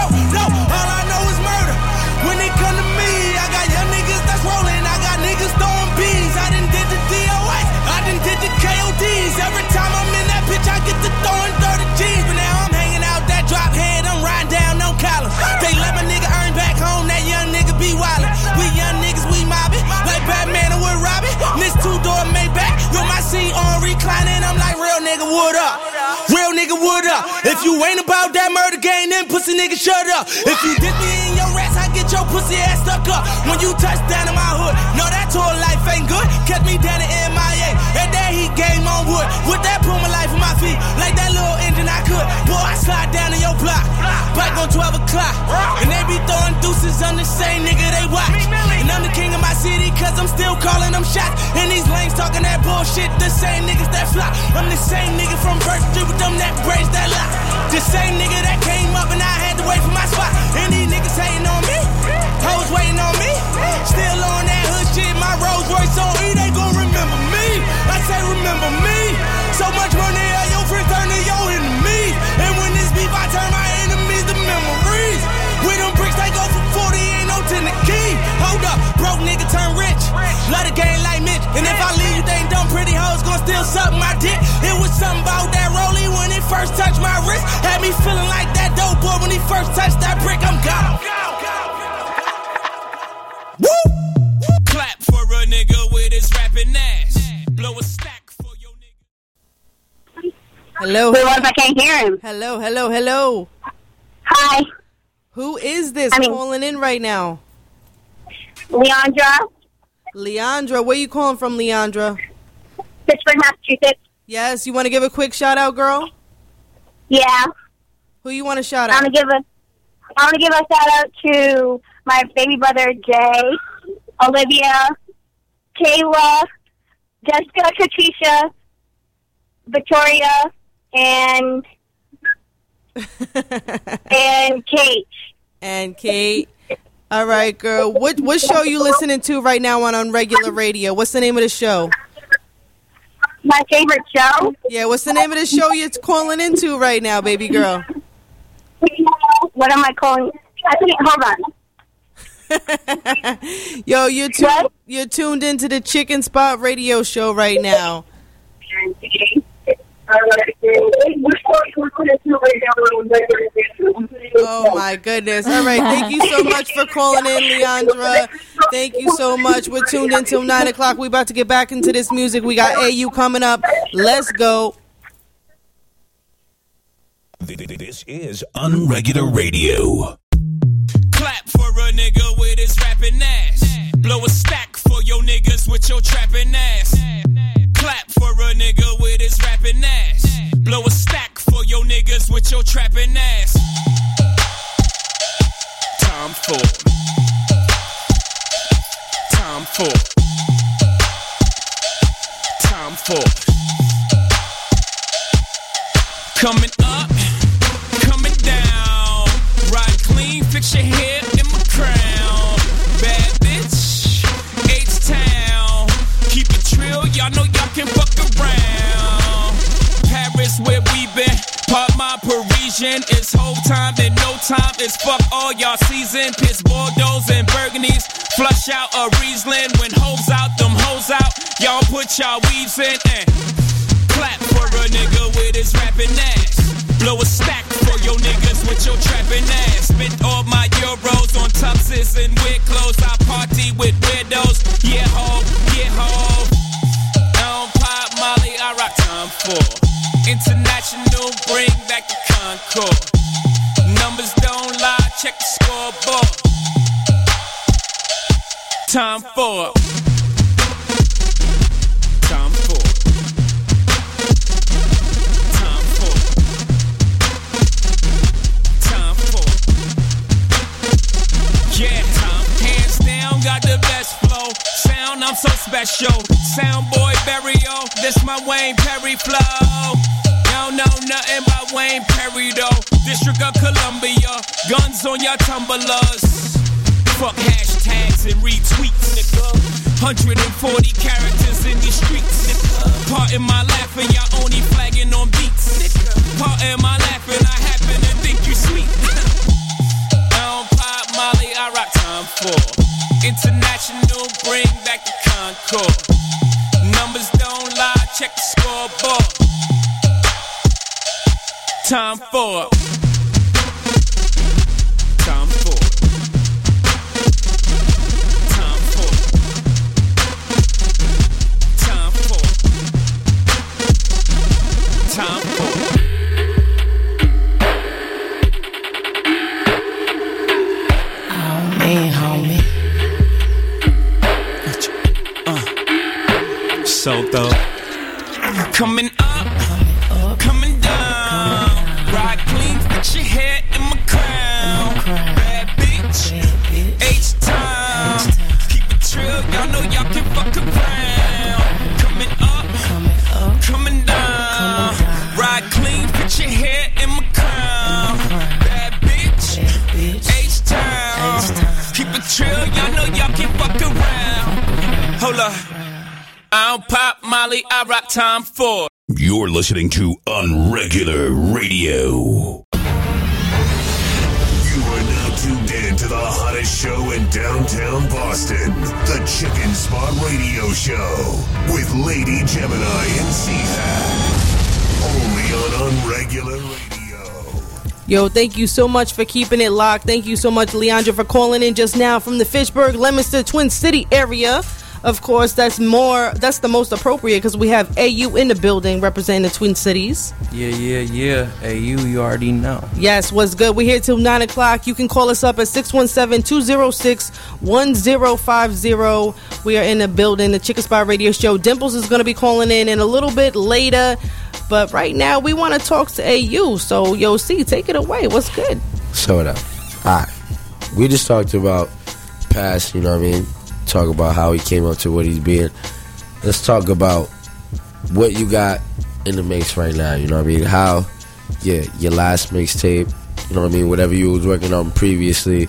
up. Real nigga, what up? If you ain't about that murder game, then pussy nigga shut up. If you dip me in your ass, I get your pussy ass stuck up. When you touch down in my hood, no, that tour life ain't good. Kept me down in MIA. And that heat game on wood. With that Puma life on my feet, like that little engine I could. Boy, I slide down in your block. Bike on 12 o'clock. And they be throwing deuces on the same nigga they watch. And I'm the city, cause I'm still calling them shots. And these lanes talking that bullshit, the same niggas that fly. I'm the same nigga from Birch Street with them that braids that lie. The same nigga that came up and I had to wait for my spot. And these niggas hating on me, hoes waiting on me. Still on that hood shit, my Rolls Royce on E, they gon' remember me. I say remember me. So much money, your friends turn Love the game like Mitch. And if I leave, you think dumb pretty hoes gon' still suck my dick. It was something about that rollie when it first touched my wrist. Had me feeling like that dope boy when he first touched that brick. I'm gone. Woo! Clap for a nigga with his rapping ass. Blow a stack for your nigga. Hello. Who was I can't hear him? Hello, hello, hello. Hi. Who is this I mean- calling in right now? Leandra, Leandra, where you calling from, Leandra? Fitchburg, Massachusetts. Yes, you want to give a quick shout out, girl? Yeah. Who you want to shout out? I want to give a I want to give a shout out to my baby brother Jay, Olivia, Kayla, Jessica, Katisha, Victoria, and [laughs] and Kate. And Kate. All right, girl. What what show you listening to right now on Unregular Radio? What's the name of the show? My favorite show. Yeah, what's the name of the show you're calling into right now, baby girl? What am I calling? I think, hold on. [laughs] Yo, you're you're tuned into the Chicken Spot Radio Show right now. Oh my goodness! All right, thank you so much for calling in, Leandra. Thank you so much. We're tuned in till nine o'clock. We're about to get back into this music. We got AU coming up. Let's go. This is Unregular Radio. Clap for a nigga with his rapping ass. Blow a stack for your niggas with your trapping ass. Clap for a nigga with his rapping ass. Blow a stack for your niggas with your trapping ass. Time for. Time for. Time for. Coming up, My Parisian. It's whole time and no time. It's fuck all y'all season. Piss Bordeaux and Burgundies. Flush out a Riesling. When hoes out, them hoes out. Y'all put y'all weaves in and clap for a nigga with his rapping ass. Blow a stack for your niggas with your trapping ass. Spent all my euros on tuxes and weird clothes. I party with weirdos. Yeah, ho, yeah, ho. I don't pop Molly, I rock time for. International, bring back the Concorde. Numbers don't lie, check the scoreboard. Time for. Time for. Time for. Time for. Yeah, time. Hands down, got the. I'm so special. Soundboy burial, this my Wayne Perry flow. Don't know nothing about Wayne Perry though. District of Columbia, guns on your tumblers. Fuck hashtags and retweets, nigga. 140 characters in these streets, nigga. Part in my laughing, y'all only flagging on beats. Part in my laughing, I happen to think you sweet. I rock time for. International, bring back the Concorde. Numbers don't lie, check the scoreboard. Time for. Mean, homie? So though, coming up, coming down, ride clean, put your hair in my crown. Bad bitch, H time, keep it trill, y'all know y'all can fuck around. Hold up. I don't pop Molly, I rock time for. You're listening to Unregular Radio. You are now tuned in to the hottest show in downtown Boston, the Chicken Spot Radio Show with Lady Gemini and C-Hack. Only on Unregular Radio. Yo, thank you so much for keeping it locked. Thank you so much, Leandra, for calling in just now from the Fitchburg, Leominster, Twin City area. Of course, that's more. That's the most appropriate because we have AU in the building representing the Twin Cities. Yeah, yeah, yeah. AU, you, you already know. Yes, what's good? We're here till 9 o'clock. You can call us up at 617 206 1050. We are in the building, the Chicken Spot Radio Show. Dimples is going to be calling in in a little bit later. But right now, we want to talk to AU. So, yo, C, take it away. What's good? So it up. Alright. We just talked about past, you know what I mean? Talk about how he came up to what he's being. Let's talk about what you got in the mix right now, you know what I mean? How yeah, your last mixtape, you know what I mean, whatever you was working on previously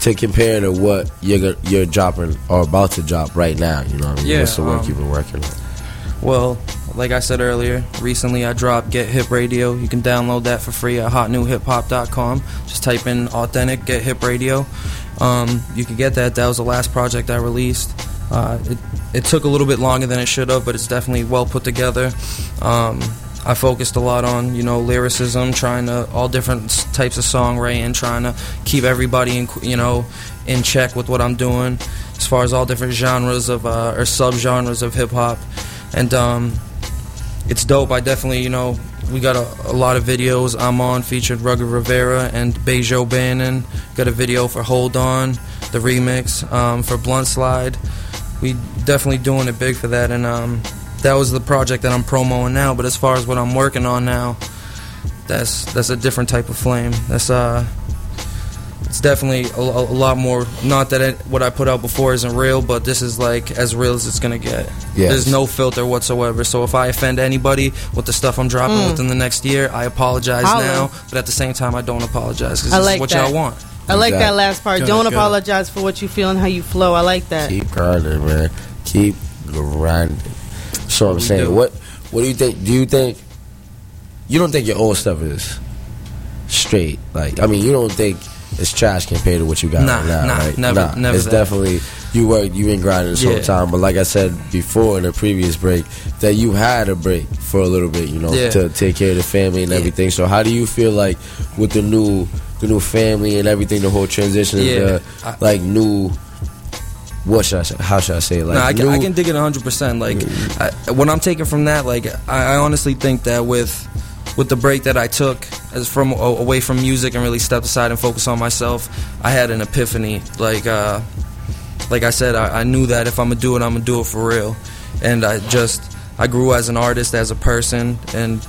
to compare to what you're you're dropping or about to drop right now, you know what I mean? Yeah, What's the work um, you've been working on? Well, like I said earlier, recently I dropped Get Hip Radio. You can download that for free at hotnewhiphop.com. Just type in authentic Get Hip Radio. Um, you can get that. That was the last project I released. Uh, it, it took a little bit longer than it should have, but it's definitely well put together. Um, I focused a lot on you know lyricism, trying to all different types of songwriting, trying to keep everybody in you know in check with what I'm doing, as far as all different genres of uh, or subgenres of hip hop, and um, it's dope. I definitely, you know, we got a, a lot of videos I'm on featured Rugged Rivera and Bejo Bannon. Got a video for Hold On, the remix um, for Blunt Slide. We definitely doing it big for that, and um, that was the project that I'm promoting now. But as far as what I'm working on now, that's that's a different type of flame. That's uh, it's definitely a, a a lot more. Not that it, what I put out before isn't real, but this is like as real as it's gonna get. Yes. There's no filter whatsoever. So if I offend anybody with the stuff I'm dropping Mm. within the next year, I apologize Holla. now. But at the same time, I don't apologize because I this like is what that. y'all want. I like that last part. Good, Don't good. apologize for what you feel and how you flow. I like that. Keep grinding, man. Keep grinding. So I'm We saying, do. what what do you think? Do you think you don't think your old stuff is straight? Like, I mean, you don't think it's trash compared to what you got Nah, right now, nah, right? never- nah, never It's that. definitely you work, you been grinding this whole time. But like I said before in the previous break, that you had a break for a little bit, you know, Yeah. to take care of the family and everything. So how do you feel like with the new the new family and everything, the whole transition, Yeah. the, I- like new. What should I say? How should I say? it? Like no, I can, I can dig it 100. percent Like I, what I'm taking from that, like I, I honestly think that with with the break that I took as from away from music and really stepped aside and focused on myself, I had an epiphany. Like uh, like I said, I, I knew that if I'm gonna do it, I'm gonna do it for real. And I just I grew as an artist, as a person, and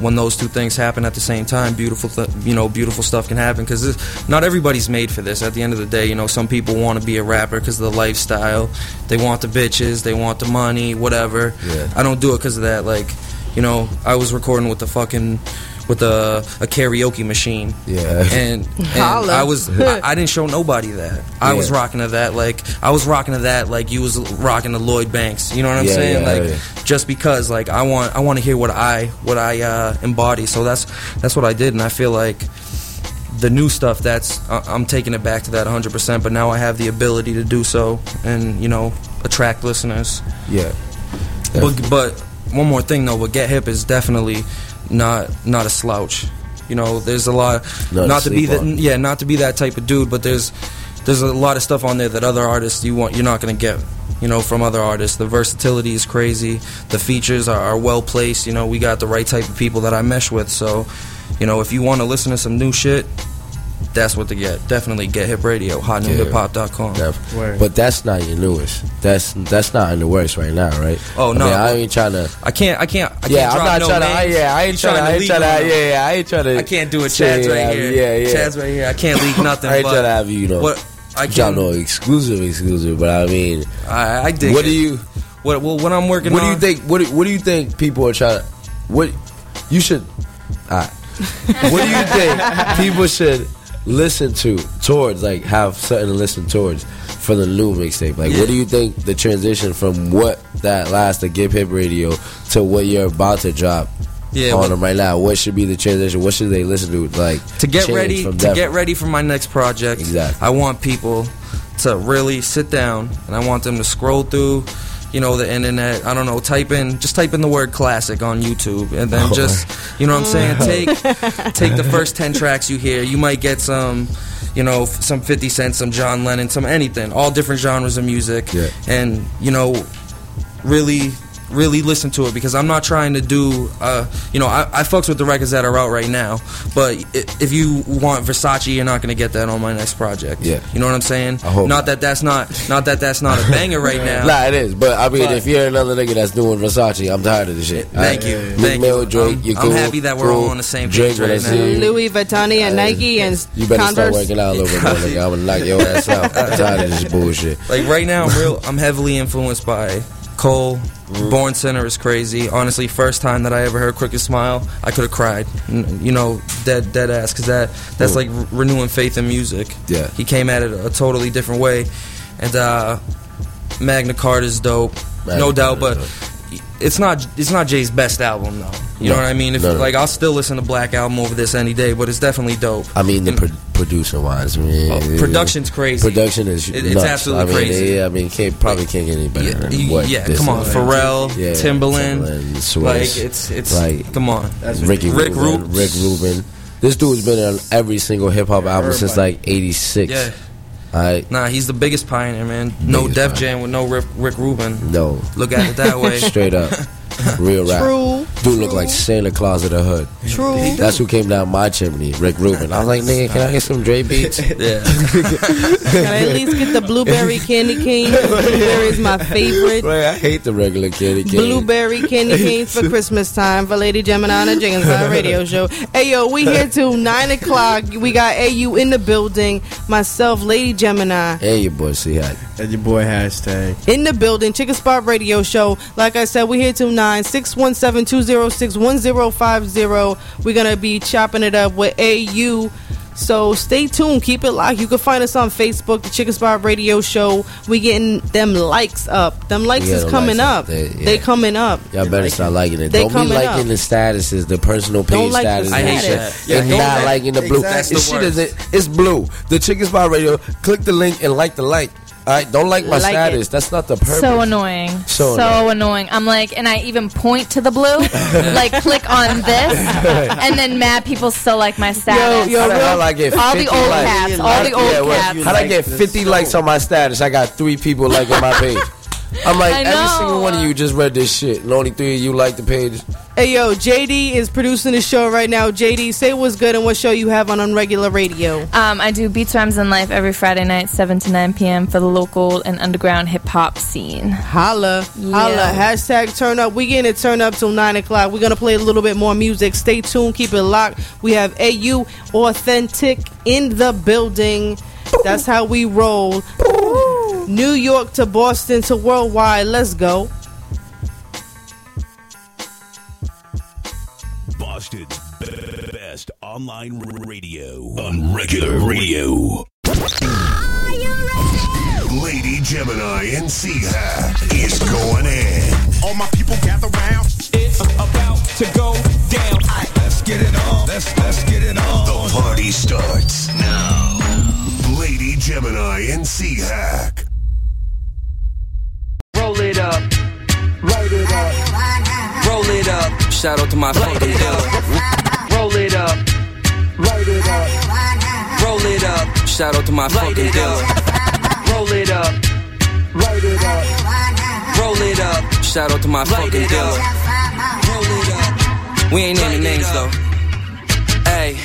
when those two things happen at the same time, beautiful, th- you know, beautiful stuff can happen. Because not everybody's made for this. At the end of the day, you know, some people want to be a rapper because of the lifestyle. They want the bitches, they want the money, whatever. Yeah. I don't do it because of that. Like, you know, I was recording with the fucking with a, a karaoke machine. Yeah. And, [laughs] and I was I, I didn't show nobody that. I was rocking to that like I was rocking to that like you was rocking to Lloyd Banks. You know what I'm Yeah, saying? yeah, like yeah. just because like I want I want to hear what I what I uh, embody. So that's that's what I did and I feel like the new stuff that's I- I'm taking it back to that 100%, but now I have the ability to do so and, you know, attract listeners. Yeah. But, but one more thing though, but Get Hip is definitely not not a slouch. You know, there's a lot. Not Not, to to be that. Yeah, not to be that type of dude. But there's there's a lot of stuff on there that other artists you want you're not gonna get. You know, from other artists, the versatility is crazy. The features are, are well placed. You know, we got the right type of people that I mesh with. So, you know, if you want to listen to some new shit, that's what to get. Definitely get hip radio, hotnewhiphop.com. Def- But that's not your newest. That's that's not in the works right now, right? Oh, I no. mean, I ain't trying to. I can't. I can't. I yeah, can't I'm drop not no trying to. I, yeah, I ain't You trying to. I ain't trying to. on them. Yeah, yeah, I ain't trying to. I can't do it. say, Chad's right yeah, here. Yeah, yeah. Chad's right here. I can't leak [laughs] nothing. I ain't but trying to have you, you know. What I drop can. no exclusive, exclusive. But I mean, I, I dig What it. do you? What? Well, what I'm working What do you think? What do, What do you think people are trying? to... What you should? Alright. [laughs] what do you think people should listen to towards? Like have something to listen towards for the new mixtape. Like, what do you think the transition from what that last the Get Hip Radio to what you're about to drop? Yeah, on well- them right now. What should be the transition? What should they listen to? Like to get ready to get ready for my next project. Exactly. I want people to really sit down and I want them to scroll through, you know, the internet. I don't know, type in just type in the word classic on YouTube and then Oh. just you know what I'm saying, [laughs] take take the first 10 [laughs] tracks you hear. You might get some you know, some 50 Cent, some John Lennon, some anything, all different genres of music. Yeah. And, you know, really really listen to it because I'm not trying to do uh you know I, I fucks with the records that are out right now but if you want Versace you're not gonna get that on my next project Yeah. you know what I'm saying I hope not that that's not not that that's not a [laughs] banger right now Nah, it is. But I mean, But- if you're another nigga that's doing Versace, I'm tired of the shit. Thank you. Meek Thank Mill, you. Drake, I'm- you I'm happy that we're all on the same Drake, page right see you, Louis Vuitton and Nike and You better start working out a little bit more, nigga. I'm gonna knock your ass out. I'm [laughs] tired of this bullshit. Like right now, I'm real. I'm heavily influenced by Cole. Born Sinner is crazy. Honestly, first time that I ever heard Crooked Smile, I could have cried. You know, dead dead ass, because that that's Mm. like re- renewing faith in music. Yeah. he came at it a totally different way, and uh, Magna Carta's dope, Magna no doubt. But Carta's it's not it's not Jay's best album though. You know what I mean? If No, no. like I'll still listen to Black Album over this any day, but it's definitely dope. I mean, the pro- producer wise, man. Oh, production's crazy. Production is It- it's nuts. absolutely I mean, crazy. Yeah, I mean, can't probably can't get any better Yeah, than y- what yeah, this come on, is. Pharrell, Yeah, Timbaland, Swizz, like it's it's like come on, Ricky Rick Rubin, Rubin, Rick Rubin. This dude's been on every single hip hop album since like '86. Yeah. All right. Nah, he's the biggest pioneer, man. No Biggest Def. Jam with no Rick, Rick Rubin. No. Look at it that way. [laughs] Straight up. [laughs] Real rap. True. Dude look like Santa Claus of the hood. True. That's who came down my chimney, Rick Rubin. I was like, nigga, can I get some Dre beats? [laughs] yeah. Can I at least get the blueberry candy cane? Blueberry is my favorite. Right, I hate the regular candy cane. Blueberry candy [laughs] canes for Christmas time for Lady Gemini and the Jenkins Line Radio Show. Hey yo, we here till nine o'clock. We got AU in the building. Myself, Lady Gemini. Hey, your boy, C-Hack. And your boy hashtag. in the building, Chicken Spot Radio Show. Like I said, we're here till 9 617 206 1050. We're going to be chopping it up with AU. So stay tuned, keep it locked. You can find us on Facebook, the Chicken Spot Radio Show. We getting them likes up. Them likes We got is them coming likes up. up. They- They, coming up. Y'all better start liking it. They Don't be liking up. the statuses, the personal Don't page like the statuses. I hate and that. Yeah, and don't not like- liking the blue. Exactly. This That's the shit is it's blue. The Chicken Spot Radio. Click the link and like the like. All right, don't like my Like status. it. That's not the purpose. So annoying. So So, annoying. annoying. I'm like, and I even point to the blue, [laughs] like click on this, and then mad people still like my status. Yo, How the hell I get all the old likes? caps, all the Yeah, old well, caps. How'd I get 50 likes on my status? I got three people liking my page. I'm like, I every know. single one of you just read this shit, and only three of you like the page. Hey yo, JD is producing the show right now. JD, say what's good and what show you have on Unregular Radio. Um, I do Beats, Rhymes, and Life every Friday night, 7 to 9 p.m. for the local and underground hip hop scene. Holla, Yeah. holla, hashtag turn up. We getting it turn up till nine o'clock. We're gonna play a little bit more music. Stay tuned, keep it locked. We have AU Authentic in the building. That's how we roll. New York to Boston to worldwide. Let's go. Boston's be- best online r- radio. Unregular radio. Lady Gemini and C-Hack is going in. All my people gather round. It's about to go down. let's get it on. Let's let's get it on. The party starts now. Lady Gemini and C-Hack. Roll it up. Light it up. Roll it up. Shout out to my fucking dealer. Roll it up. Light it up. Roll it up. Shout out to my fucking dealer. Roll it up. Light it up. Roll it up. Shout out to my fucking dealer. Roll it up. We ain't naming names though. Hey.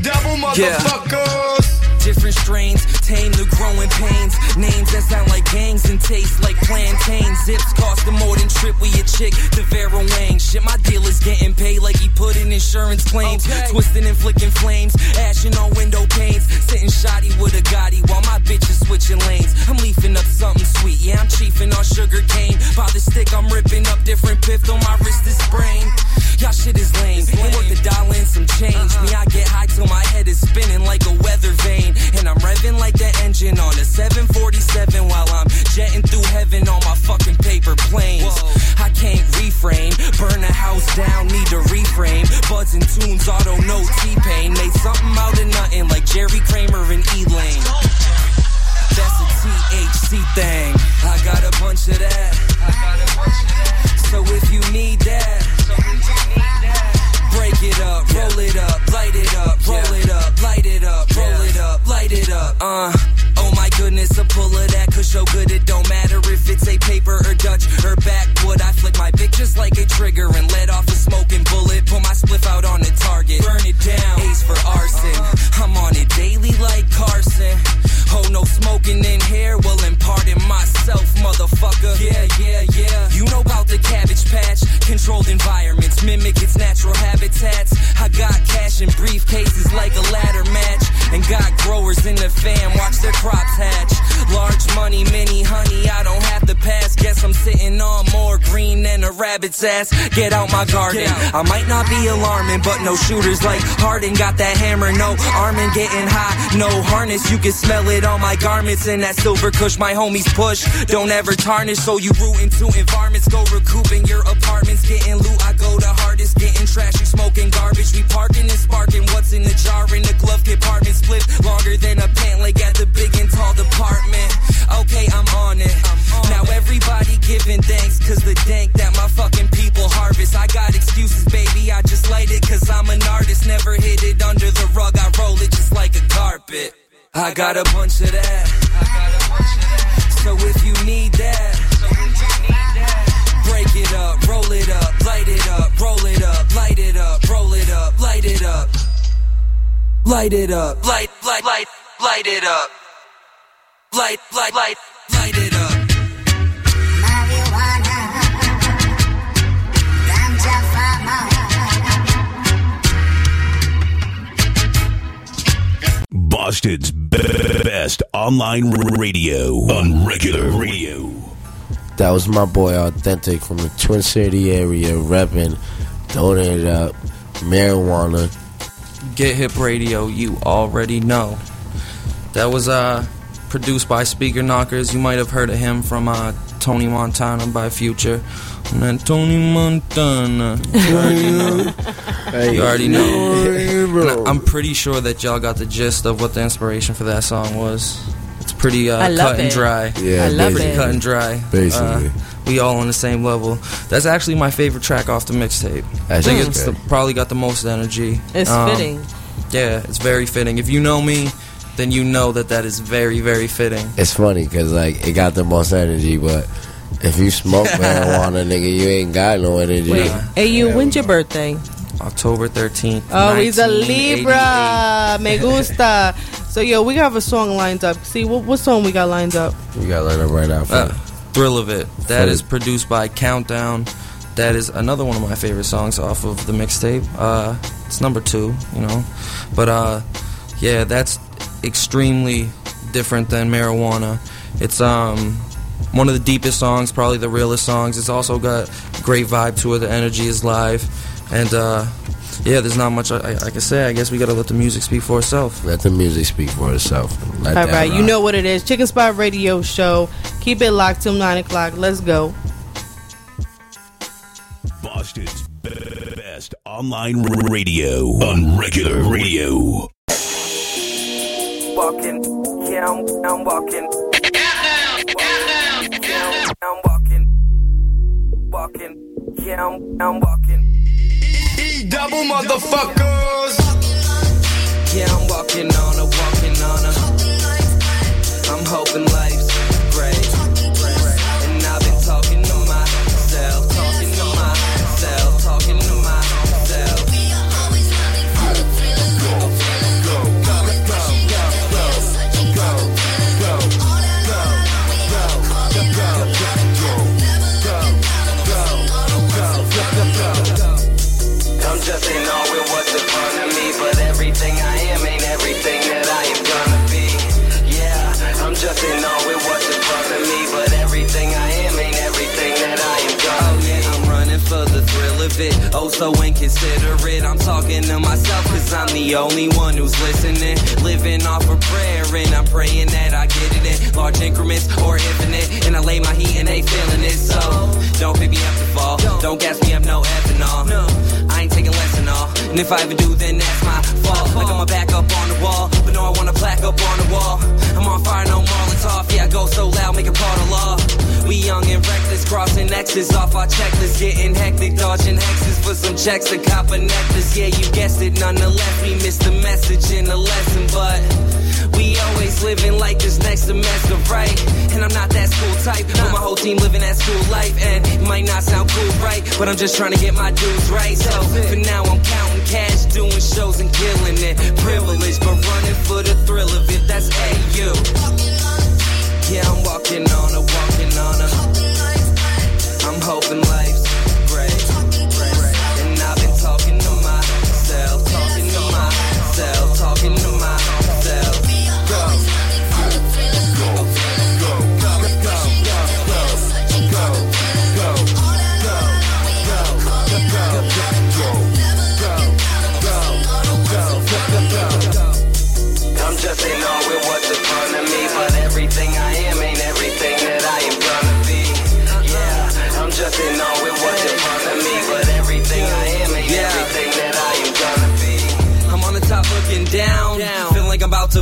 double motherfuckers. Different strains, tame the growing pains. Names that sound like gangs and taste like plantain. Zips costing more than trip with your chick, the Vera Wang. Shit, my dealer's getting paid like he put in insurance claims. Twisting and flicking flames, ashing on window panes. Sitting shoddy with a Gotti while my bitch is switching lanes. I'm leafing up something sweet, yeah, I'm chiefing on sugar cane. By the stick, I'm ripping up different piff on my wrist is sprain. Y'all shit is lame. Ain't worth the dial in some change. Me, I get high till my head is spinning like a weather vane. And I'm revving like the engine on a 747 while I'm jetting through heaven on my fucking paper planes. I can't refrain, burn a house down, need to reframe. Buds and tunes, auto no T-Pain. Made something out of nothing like Jerry Kramer and Elaine. That's a THC thing. I got a bunch of that. So if you need trigger ass. Get out my garden. I might not be alarming, but no shooters like Harden got that hammer. No arming getting high, no harness. You can smell it on my garments and that silver cush my homies push. Don't ever tarnish, so you root into environments. Go recouping your apartments, getting loot. I go the hardest, getting trashy, smoking garbage. We parking and sparking. What's in the jar in the glove compartment? Split longer than a pant leg at the big and tall department. Okay, I'm on it. Now everybody giving thanks, cause the dank that my fucking people harvest. I got excuses, baby. I just light it, cause I'm an artist. Never hid it under the rug. I roll it just like a carpet. I got a bunch of that. So if you need that, break it up, roll it up, light it up, roll it up, light it up, roll it up, light it up, light it up, light, light, light, light it up, light, light, light, light it up. Boston's be- best online radio Unregular radio. That was my boy Authentic from the Twin City area, repping, donated up marijuana. Get Hip Radio, you already know. That was uh produced by Speaker Knockerz. You might have heard of him from uh, Tony Montana by Future. And then Tony Montana. You already know. You already know. I'm pretty sure that y'all got the gist of what the inspiration for that song was. It's pretty uh, I love cut and dry. Yeah, I love pretty it. cut and dry. Basically. Uh, we all on the same level. That's actually my favorite track off the mixtape. I think just it's the, probably got the most energy. It's Um, fitting. Yeah, it's very fitting. If you know me, then you know that that is very, very fitting. It's funny because like it got the most energy, but if you smoke [laughs] marijuana, nigga, you ain't got no energy. Wait, hey, you, when's your birthday? October 13th. Oh, he's a Libra. Me gusta. So, yo, we have a song lined up. See, what, what song we got lined up? We got lined up right out. Uh, Thrill of It. That is produced by Countdown. That is another one of my favorite songs off of the mixtape. Uh, it's number two, you know. But uh, yeah, that's extremely different than marijuana. It's um one of the deepest songs, probably the realest songs. It's also got great vibe to it. The energy is live, and uh, yeah, there's not much I, I, I can say. I guess we gotta let the music speak for itself. Let the music speak for itself. Let All that right, you know what it is. Chicken Spot Radio Show. Keep it locked till 9 o'clock. Let's go. Boston's be- best online radio Unregular radio. Walking, yeah, I'm, I'm walking. Yeah, I'm walking. Walking, yeah, I'm, I'm walking. Double motherfuckers. Yeah, I'm walking on a, walking on a. I'm hoping life's Oh, so inconsiderate. I'm talking to myself cause I'm the only one who's listening. Living off of prayer and I'm praying that I get it in large increments or infinite. And I lay my heat and they feeling it. So don't pick me up to fall. Don't gas me up, no ethanol. I ain't taking less than all. And if I ever do, then that's my fault. Like I got my back up on the wall, but no, I want a plaque up on the wall. I'm on fire, no Molotov. Yeah, I go so loud, make it part of law. We young and reckless, crossing X's off our checklist, getting hectic, dodging hexes for some checks to cop a necklace. Yeah, you guessed it. Nonetheless, we missed the message in the lesson, but we always living like this next semester, right? And I'm not that school type, but my whole team living that school life, and it might not sound cool, right? But I'm just trying to get my dues right. So for now, I'm counting cash, doing shows and killing it. Privileged, but running for the thrill of it. That's AU. Yeah, I'm walking on a, walking on a. I'm hoping life's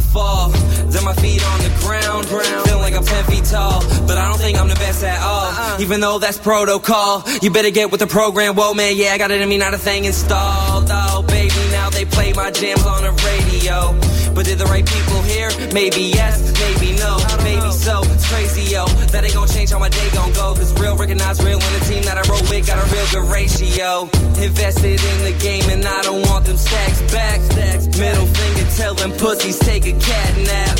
fall. Then my feet on the ground, ground. feeling like I'm 10 feet tall. But I don't think I'm the best at all, uh-uh. even though that's protocol. You better get with the program, whoa man, yeah, I got it in me, not a thing installed. Oh baby, now they play my jams on the radio. But did the right people hear? Maybe yes, maybe no, maybe so. It's crazy, yo. That ain't gonna change how my day gon' go. Cause real recognize real when the team that I roll with got a real good ratio. Invested in the game and I don't want them stacks back. Middle finger tell them pussies take a cat nap.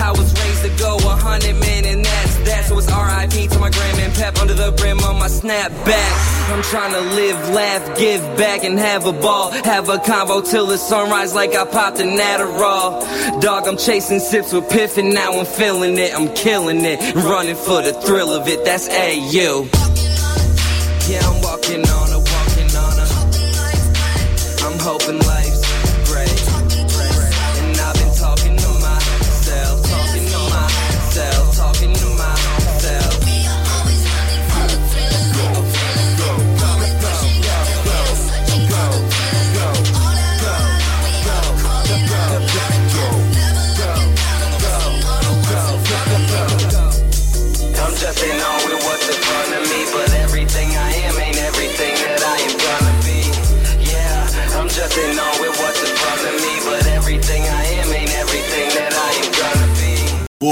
I was raised to go a hundred men and that's that. So it's RIP to my gram and pep under the brim on my snapback. I'm trying to live, laugh, give back and have a ball. Have a convo till the sunrise like I popped an Adderall. Dog, I'm chasing sips with piff and now I'm feeling it. I'm killing it. Running for the thrill of it. That's AU. Yeah, I'm walking on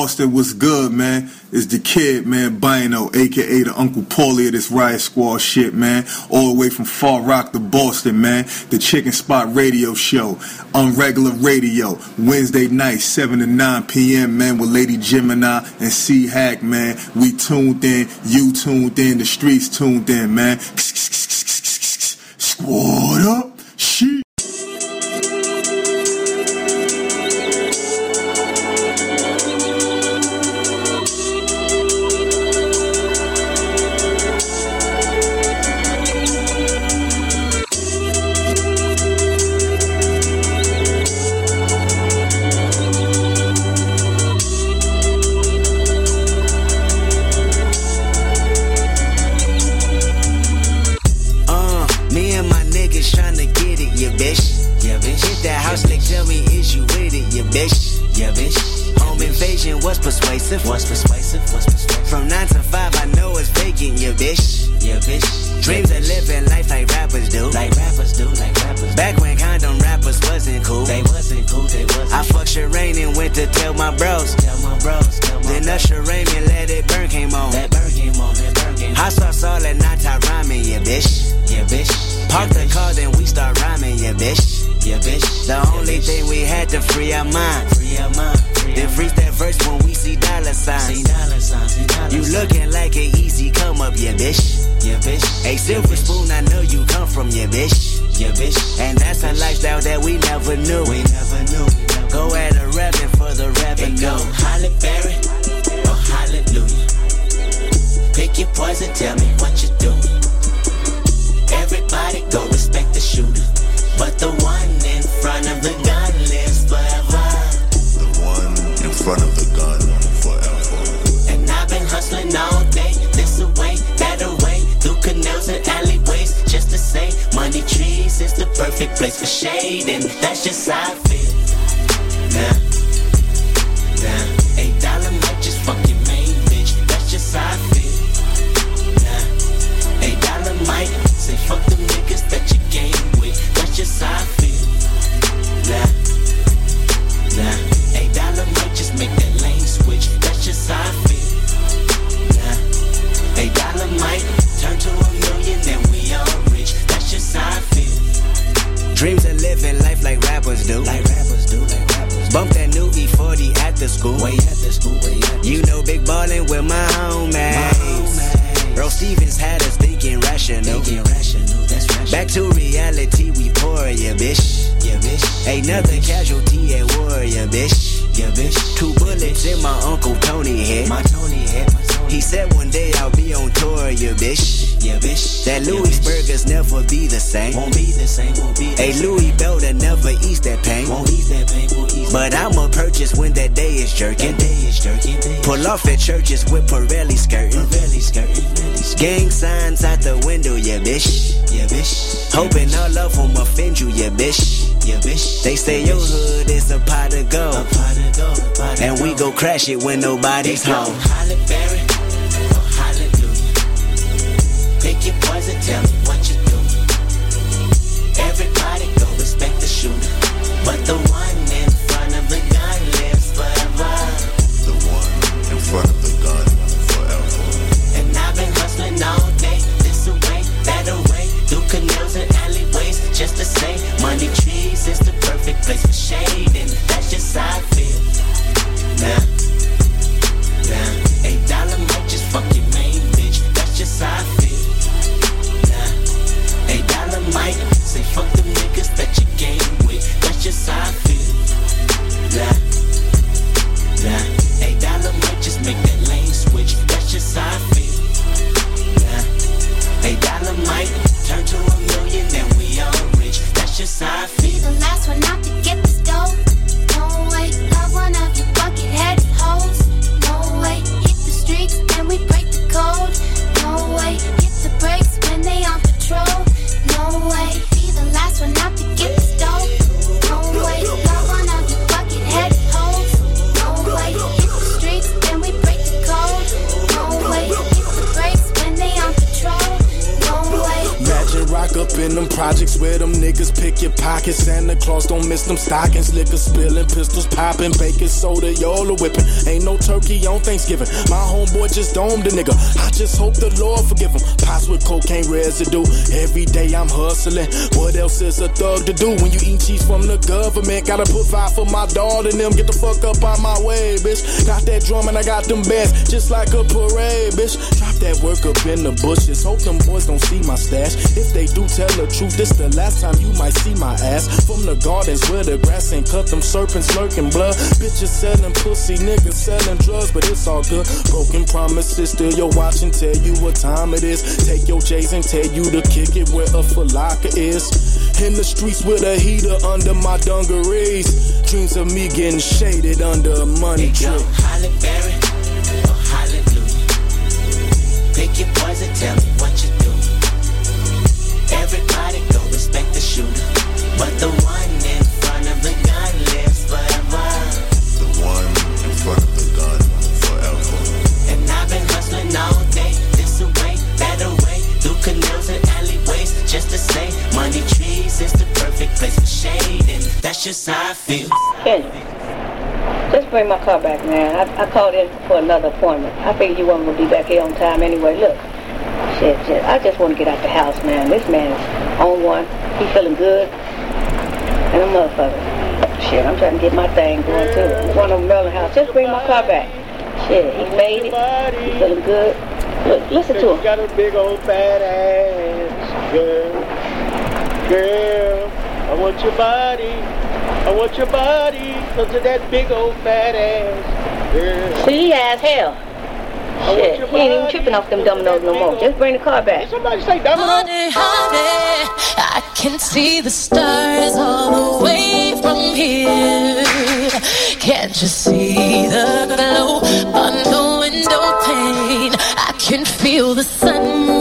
Boston, what's good, man? It's the kid, man, Bino, aka the Uncle Paulie of this Riot Squad shit, man. All the way from Far Rock to Boston, man. The Chicken Spot Radio Show, Unregular radio, Wednesday night, 7 to 9 p.m., man, with Lady Gemini and C Hack, man. We tuned in, you tuned in, the streets tuned in, man. Squad up, persuasive. Was persuasive. Was persuasive. From nine to five, I know it's vacant, yeah, bitch. Yeah, bitch. Dreams of living life like rappers do. Like rappers do, like rappers. Back when condom rappers wasn't cool. They wasn't cool, they wasn't. I fucked Shireen and went to tell my bros. Tell my bros, tell my Then Usher Raymond let it burn came on. That burn came on, that burn came on. Hot sauce all that night I rhyming, yeah, bitch. Yeah, bitch. Park the car, then we start rhyming, yeah, bitch. Yeah, bitch. The only thing we had to free our mind. Free our mind. Then freeze that verse when we see dollar signs. See dollar signs. See dollar you looking like an easy come up, yeah, bitch. Yeah, bitch. A silver spoon, I know you come from, yeah, bitch. Yeah, bitch. And that's a lifestyle that we never knew. We never knew. Go at a revenue for the revenue. Go Halle Berry or Hallelujah. Pick your poison, tell me what you do. Everybody go but the one in front of the gun lives forever. The one in front of the gun forever. And I've been hustling all day, this away, that away, through canals and alleyways, just to say, money trees is the perfect place for shade, and that's just how I feel. Now, now. That's just how I feel. Nah, nah, eight dollar might just make that lane switch. That's just how I feel. Nah, eight dollar might turn to a million and we all rich. That's just how I feel. Dreams of living life like rappers do. Like rappers do, like rappers do. Bump that new E40 at the school. Way at the school, way You know big ballin' with my homies. Earl Stevens had us thinking rational. Thinking rational, that's rational. Back to reality, we pour ya, bitch. Yeah, bitch. Another casualty at war, ya, bitch. Yeah, bitch. Two bullets in my Uncle Tony head. My Tony head, He said one day I'll be on tour, ya, bitch. Yeah, bitch. That Louis burgers never be the same. Won't be the same, won't be the Hey, same. Louis Belder never eats that pain. Won't eat that pain, won't eat But I'ma purchase when that day is jerking. That day is jerking. day Pull off at churches with Pirelli skirting. Pirelli skirting. Gang signs out the window, yeah, bitch. Yeah, bitch. Hoping all of them offend you, yeah, bitch. Yeah, bitch. They say your hood is a pot of gold. A pot of gold, a pot of And we go crash it when nobody's home. Halle Berry. Pick your poison, tell me what you do. Everybody go respect the shooter, but the one in front of the gun lives forever. The one in front of the gun forever. And I've been hustling all day, this away, that away, through canals and alleyways, just to say, money trees is the perfect place for shade, and that's just how I feel. Nah, nah, say fuck projects where them niggas pick your pockets. Santa Claus don't miss them stockings. Liquor spilling, pistols popping, baking soda, y'all are whipping. Ain't no turkey on Thanksgiving. My homeboy just domed a nigga. I just hope the Lord forgive him. Pots with cocaine residue. Every day I'm hustling. What else is a thug to do when you eat cheese from the government? Gotta put five for my daughter and them. Get the fuck up out my way, bitch. Got that drum and I got them bands just like a parade, bitch. That work up in the bushes. Hope them boys don't see my stash. If they do tell the truth, this the last time you might see my ass. From the gardens where the grass ain't cut, them serpents lurking blood. Bitches selling pussy, niggas selling drugs, but it's all good. Broken promises, still your watch and tell you what time it is. Take your J's and tell you to kick it where a Foot Locker is. In the streets with a heater under my dungarees. Dreams of me getting shaded under a money tree. Pick your poison, tell me what you do. Everybody go respect the shooter, but the one in front of the gun lives forever. The one in front of the gun forever. And I've been hustling all day, this away, that away, through canals and alleyways, just to say, money trees is the perfect place for shade, and that's just how I feel. Bring my car back, man. I, I called in for another appointment. I figured you weren't going to be back here on time anyway. Look, shit, shit. I just want to get out the house, man. This man's on one. He feeling good. And a motherfucker. Shit, I'm trying to get my thing going too. One of them Maryland house. Just bring my car back. Shit, he made it. He feeling good. Look, listen to him. got a big old fat ass, girl. Girl, I want your body. I want your body because of that big old fat ass, girl. See, he has hell. Shit, he ain't even tripping off them dominoes no more. Just bring the car back. Somebody say Honey, honey, I can see the stars all the way from here. Can't you see the glow on the window pane? I can feel the sun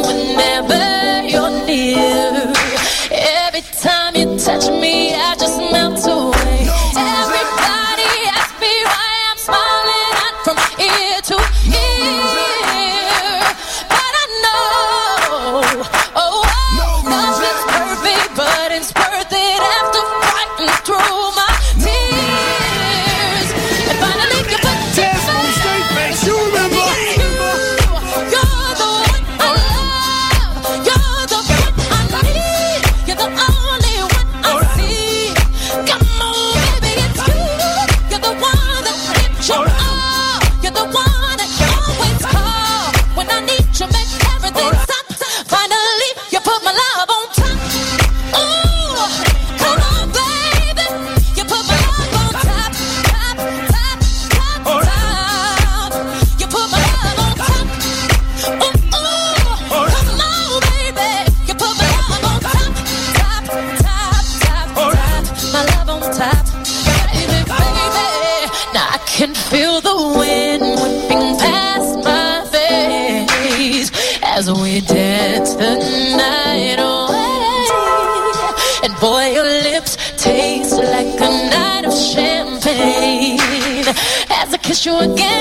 again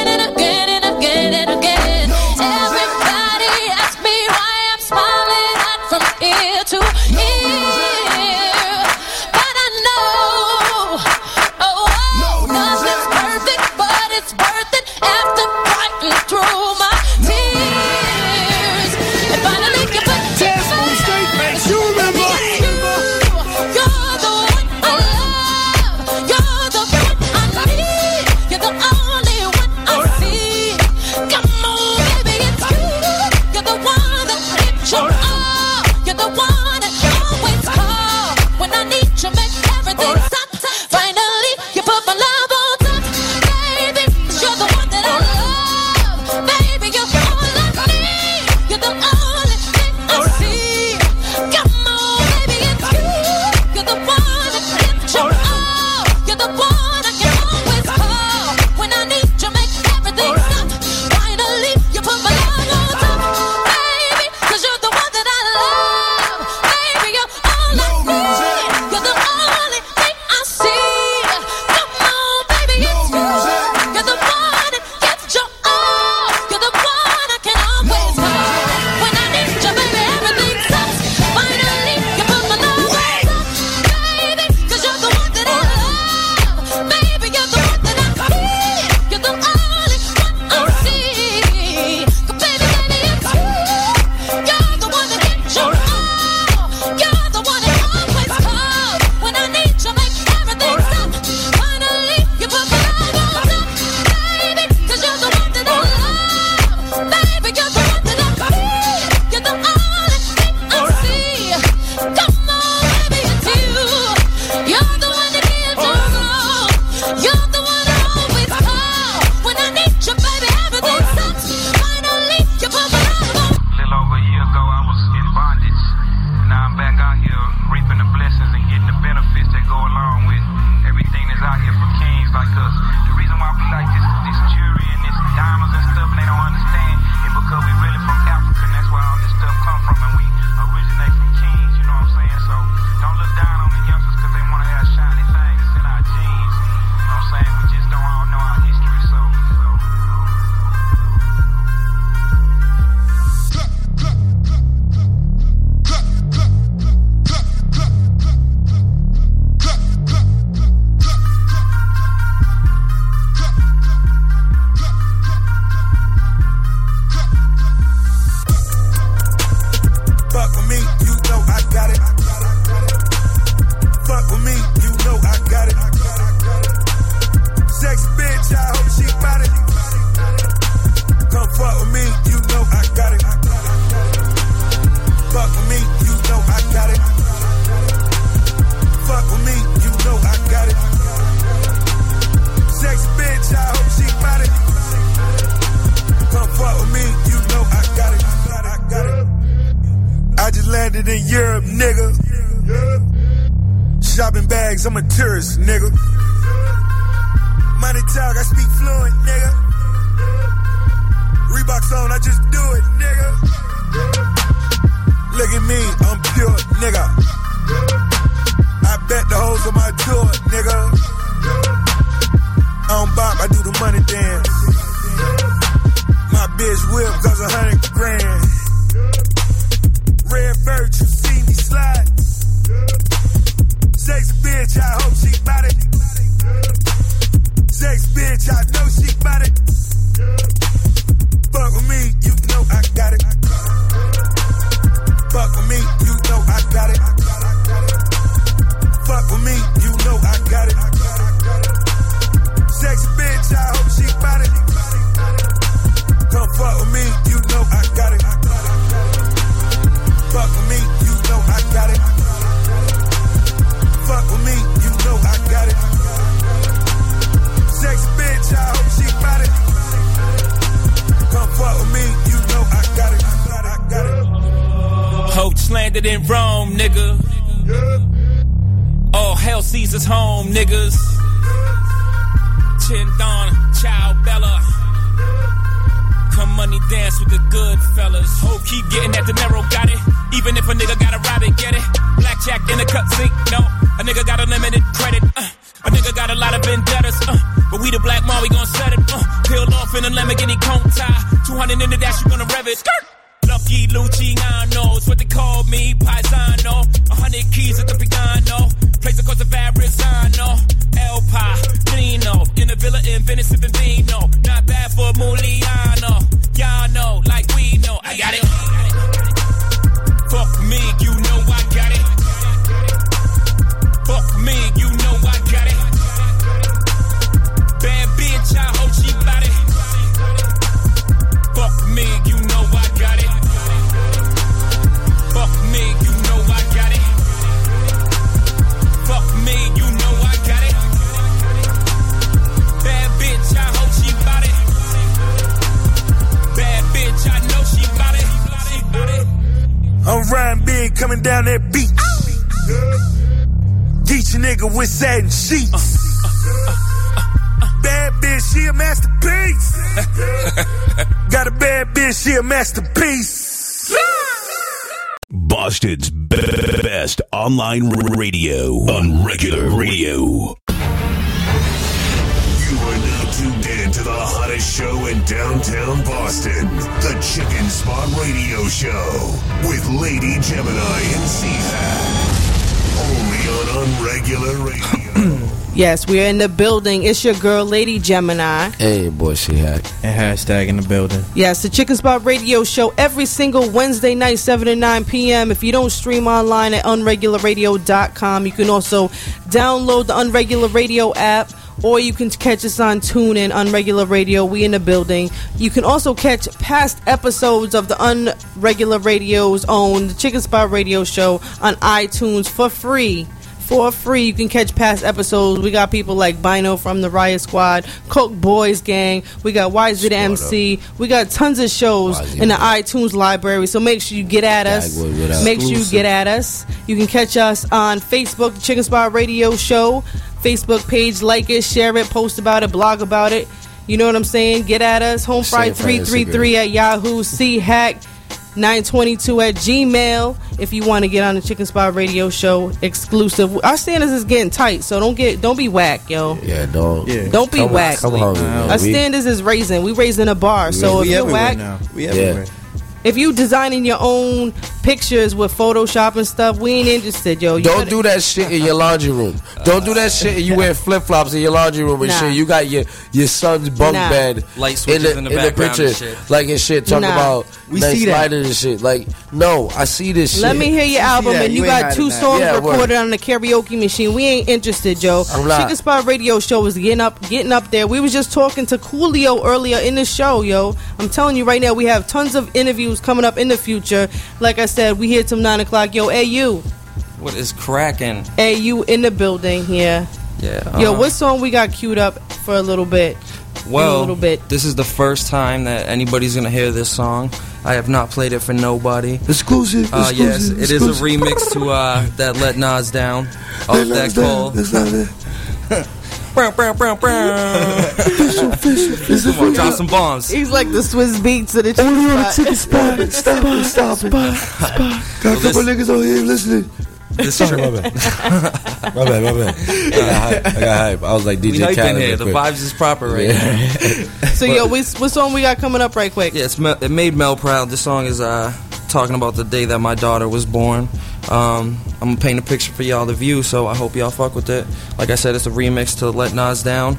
online radio Unregular radio. You are now tuned in to the hottest show in downtown Boston, the Chicken Spot Radio Show with Lady Gemini and C-Hack. Only on Unregular Radio. Yes, we are in the building. It's your girl, Lady Gemini. Hey, boy, she had. And hashtag in the building. Yes, the Chicken Spot Radio Show every single Wednesday night, 7 to 9 p.m. If you don't stream online at unregularradio.com, you can also download the Unregular Radio app. Or you can catch us on TuneIn, Unregular Radio. We in the building. You can also catch past episodes of the Unregular Radio's own the Chicken Spot Radio Show on iTunes for free for free. You can catch past episodes. We got people like Bino from the Riot Squad, Coke Boys Gang. We got YZMC. We got tons of shows in the iTunes library. So make sure you get at us. Make sure you get at us. You can catch us on Facebook, Chicken Spot Radio Show. Facebook page, like it, share it, post about it, blog about it. You know what I'm saying? Get at us. Home Fry 333 at Yahoo. C-Hack 922 at Gmail if you want to get on the Chicken Spot Radio Show exclusive. Our standards is getting tight, so don't get don't be whack, yo. Yeah, don't. yeah. Don't be come, whack. Come hungry, man. Our We- standards is raising. We raising a bar. So we if you're everywhere whack, now. We Yeah. Everywhere. if you designing your own pictures with Photoshop and stuff, we ain't interested, yo. You Don't better- do that shit in your laundry room. Don't do that shit and you wear flip flops in your laundry room and Nah. shit. You got your your son's bunk Nah. bed Light in switches the, in the in the background picture, and shit. like and shit. Talking Nah. about We nice see that. lighting and shit. Like, no, I see this shit. Let me hear your album, that. and you, You ain't got two hiding that. songs Yeah, recorded on the karaoke machine. We ain't interested, Joe. I'm not. Chicken Spot Radio Show is getting up, getting up there. We was just talking to Coolio earlier in the show, yo. I'm telling you right now, we have tons of interviews coming up in the future. Like I said, we here till nine o'clock. Yo, AU, What is cracking? AU in the building here. Yeah. Yo, uh, what song we got queued up for a little bit? Well, a little bit. this is the first time that anybody's gonna hear this song. I have not played it for nobody. Exclusive. Uh, yes, exclusive, it is a exclusive. remix to uh, that "Let Nas Down" off Let that us down, call. [laughs] brow. Come on, drop some bombs. He's like the Swizz Beatz of the Only on the chicken chicken spot. spot. [laughs] Stop it, stop it. Got a Well, couple niggas on here listening. This Sorry, my bad. [laughs] my bad, my bad. I got hype. I got hype. I was like We DJ hype in Khaled. here. real The quick. vibes is proper right now. [laughs] So, yo, we, what song we got coming up right quick? Yeah, it's, it made Mel proud. This song is uh, talking about the day that my daughter was born. Um, I'm gonna paint a picture for y'all to view, so I hope y'all fuck with it. Like I said, it's a remix to Let Nas Down.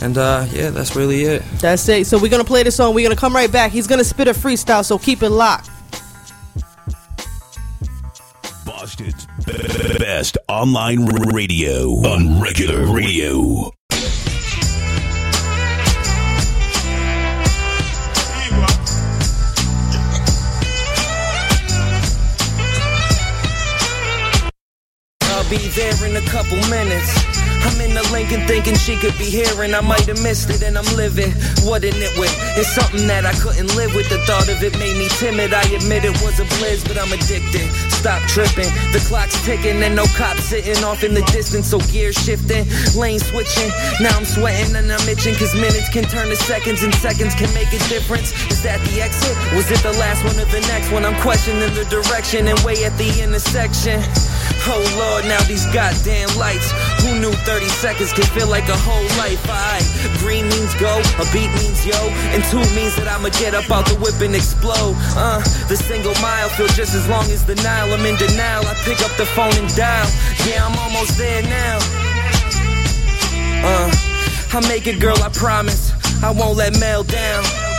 And uh, yeah, that's really it. That's it. So we're gonna play the song. We're gonna come right back. He's gonna spit a freestyle. So keep it locked. Boston's be- best online radio Unregular radio. Be there in a couple minutes. I'm in the Lincoln thinking she could be here and I might have missed it and I'm living. What in it with? It's something that I couldn't live with. The thought of it made me timid. I admit it was a blizz, but I'm addicted. Stop tripping. The clock's ticking and no cops sitting off in the distance, so gear shifting, lane switching. Now I'm sweating and I'm itching, cause minutes can turn to seconds and seconds can make a difference. Is that the exit? Was it the last one or the next one? I'm questioning the direction and way at the intersection. Oh lord, now these goddamn lights. Who knew 30 seconds could feel like a whole life? I green means go, a beat means yo, and two means that I'ma get up out the whip and explode. Uh, the single mile feel just as long as the Nile. I'm in denial. I pick up the phone and dial. Yeah, I'm almost there now. Uh, I make it, girl, I promise. I won't let Mel down.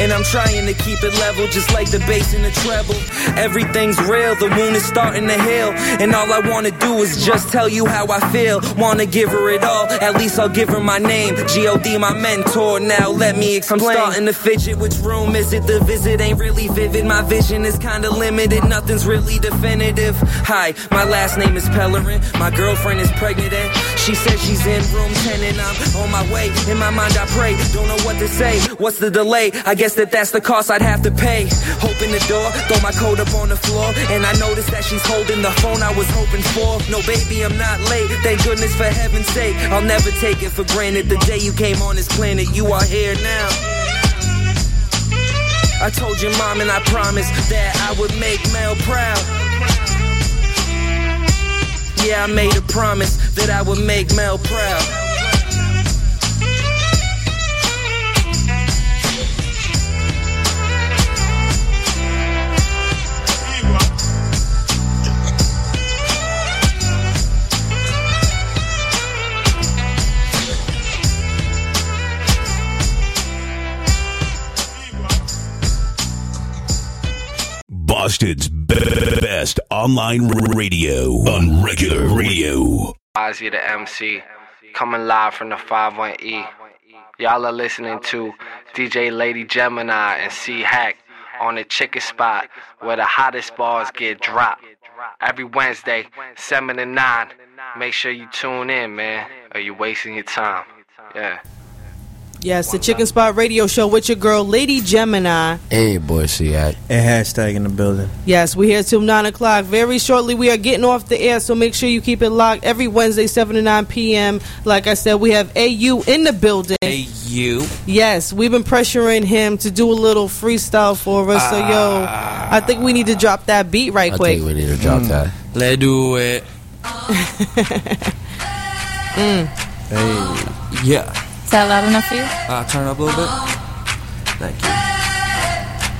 And I'm trying to keep it level, just like the bass and the treble. Everything's real, the wound is starting to heal. And all I wanna do is just tell you how I feel. Wanna give her it all, at least I'll give her my name. G.O.D. my mentor, now let me explain. I'm starting to fidget, which room is it? The visit ain't really vivid, my vision is kinda limited, nothing's really definitive. Hi, my last name is Pellerin, my girlfriend is pregnant and she says she's in room 10 and I'm on my way. In my mind I pray, don't know what to say. What's the delay? I guess that that's the cost I'd have to pay. Open the door, throw my coat up on the floor, and I notice that she's holding the phone I was hoping for. No, baby, I'm not late. Thank goodness for heaven's sake. I'll never take it for granted. The day you came on this planet, you are here now. I told your mom and I promised that I would make Mel proud. Yeah, I made a promise that I would make Mel proud. Boston's b- best online radio Unregular radio. Ozzy the MC, coming live from the 51E. Y'all are listening to DJ Lady Gemini and C-Hack on the chicken spot where the hottest bars get dropped. Every Wednesday, 7 to 9. Make sure you tune in, man, or you're wasting your time. Yeah. Yes, the Chicken Spot Radio Show with your girl, Lady Gemini. Hey, boy, see at. And hashtag in the building. Yes, we're here till 9 o'clock. Very shortly, we are getting off the air, so make sure you keep it locked every Wednesday, 7 to 9 p.m. Like I said, we have AU in the building. AU? Yes, we've been pressuring him to do a little freestyle for us. so, yo, I think we need to drop that beat right I quick. think we need to drop that. Let's do it. [laughs] Mm. Hey. Yeah. Is that loud enough for you? Uh, turn up a little bit. Thank you.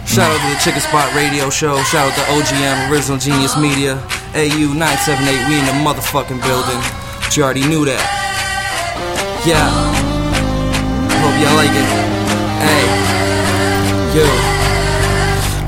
Shout out to the Chicken Spot Radio Show. Shout out to OGM, Original Genius Media, AU 978. We in the motherfucking building. But you already knew that. Yeah. Hope y'all like it. Hey. Yo.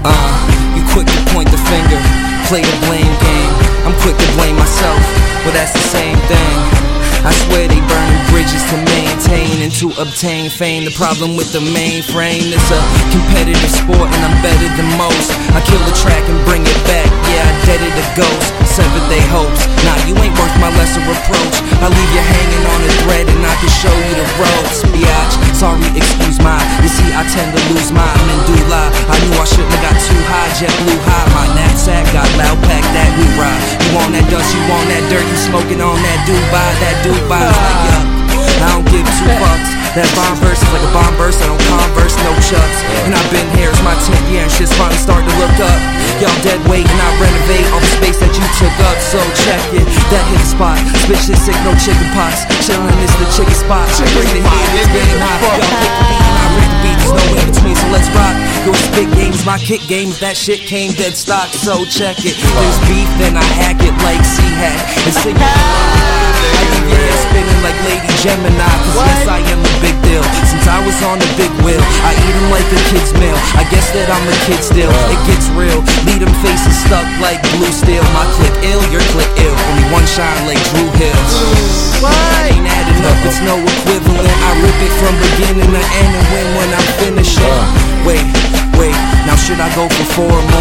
Uh, you quick to point the finger, play the blame game. I'm quick to blame myself, but that's the same thing. I swear they burning bridges to maintain and to obtain fame. The problem with the mainframe is a competitive sport and I'm better than most. I kill the track and bring it back. Yeah, I deaded a ghost, severed they hopes. Nah, you ain't worth my lesser approach. I leave you hanging on a thread and I can show you the ropes. Biatch, sorry, excuse my. You see, I tend to lose my medulla. I knew I shouldn't have got too high, jet blue high. My knapsack got loud pack that we ride. You want that dust, you want that dirt, you smoking on that Dubai, that Dubai. Yup. I don't give two fucks. That bomb burst is like a bomb burst. I don't converse, no chucks. And I've been here, it's my 10th year, and shit's finally starting to look up. Y'all dead weight, and I renovate all the space that you took up. So check it, that hit the spot. Spit shit sick, no chicken pox. Chillin' is the chicken spot. I bring the heat, it's getting hot. Y'all pick the beat, and I rig the beat. There's no in between, so let's rock. Your spit game is my kick game. If that shit came dead stock, so check it. There's beef, then I hack it like C-Hack. And sing it. Your spinning like Lady Gemini. Cause yes, I am a big deal. Since I was on the big wheel, I eat 'em like a kid's meal. I guess that I'm a kid still. It gets real. Lead 'em faces stuck like blue steel. My click ill, your click ill. Only one shine like Drew Hill. Go for four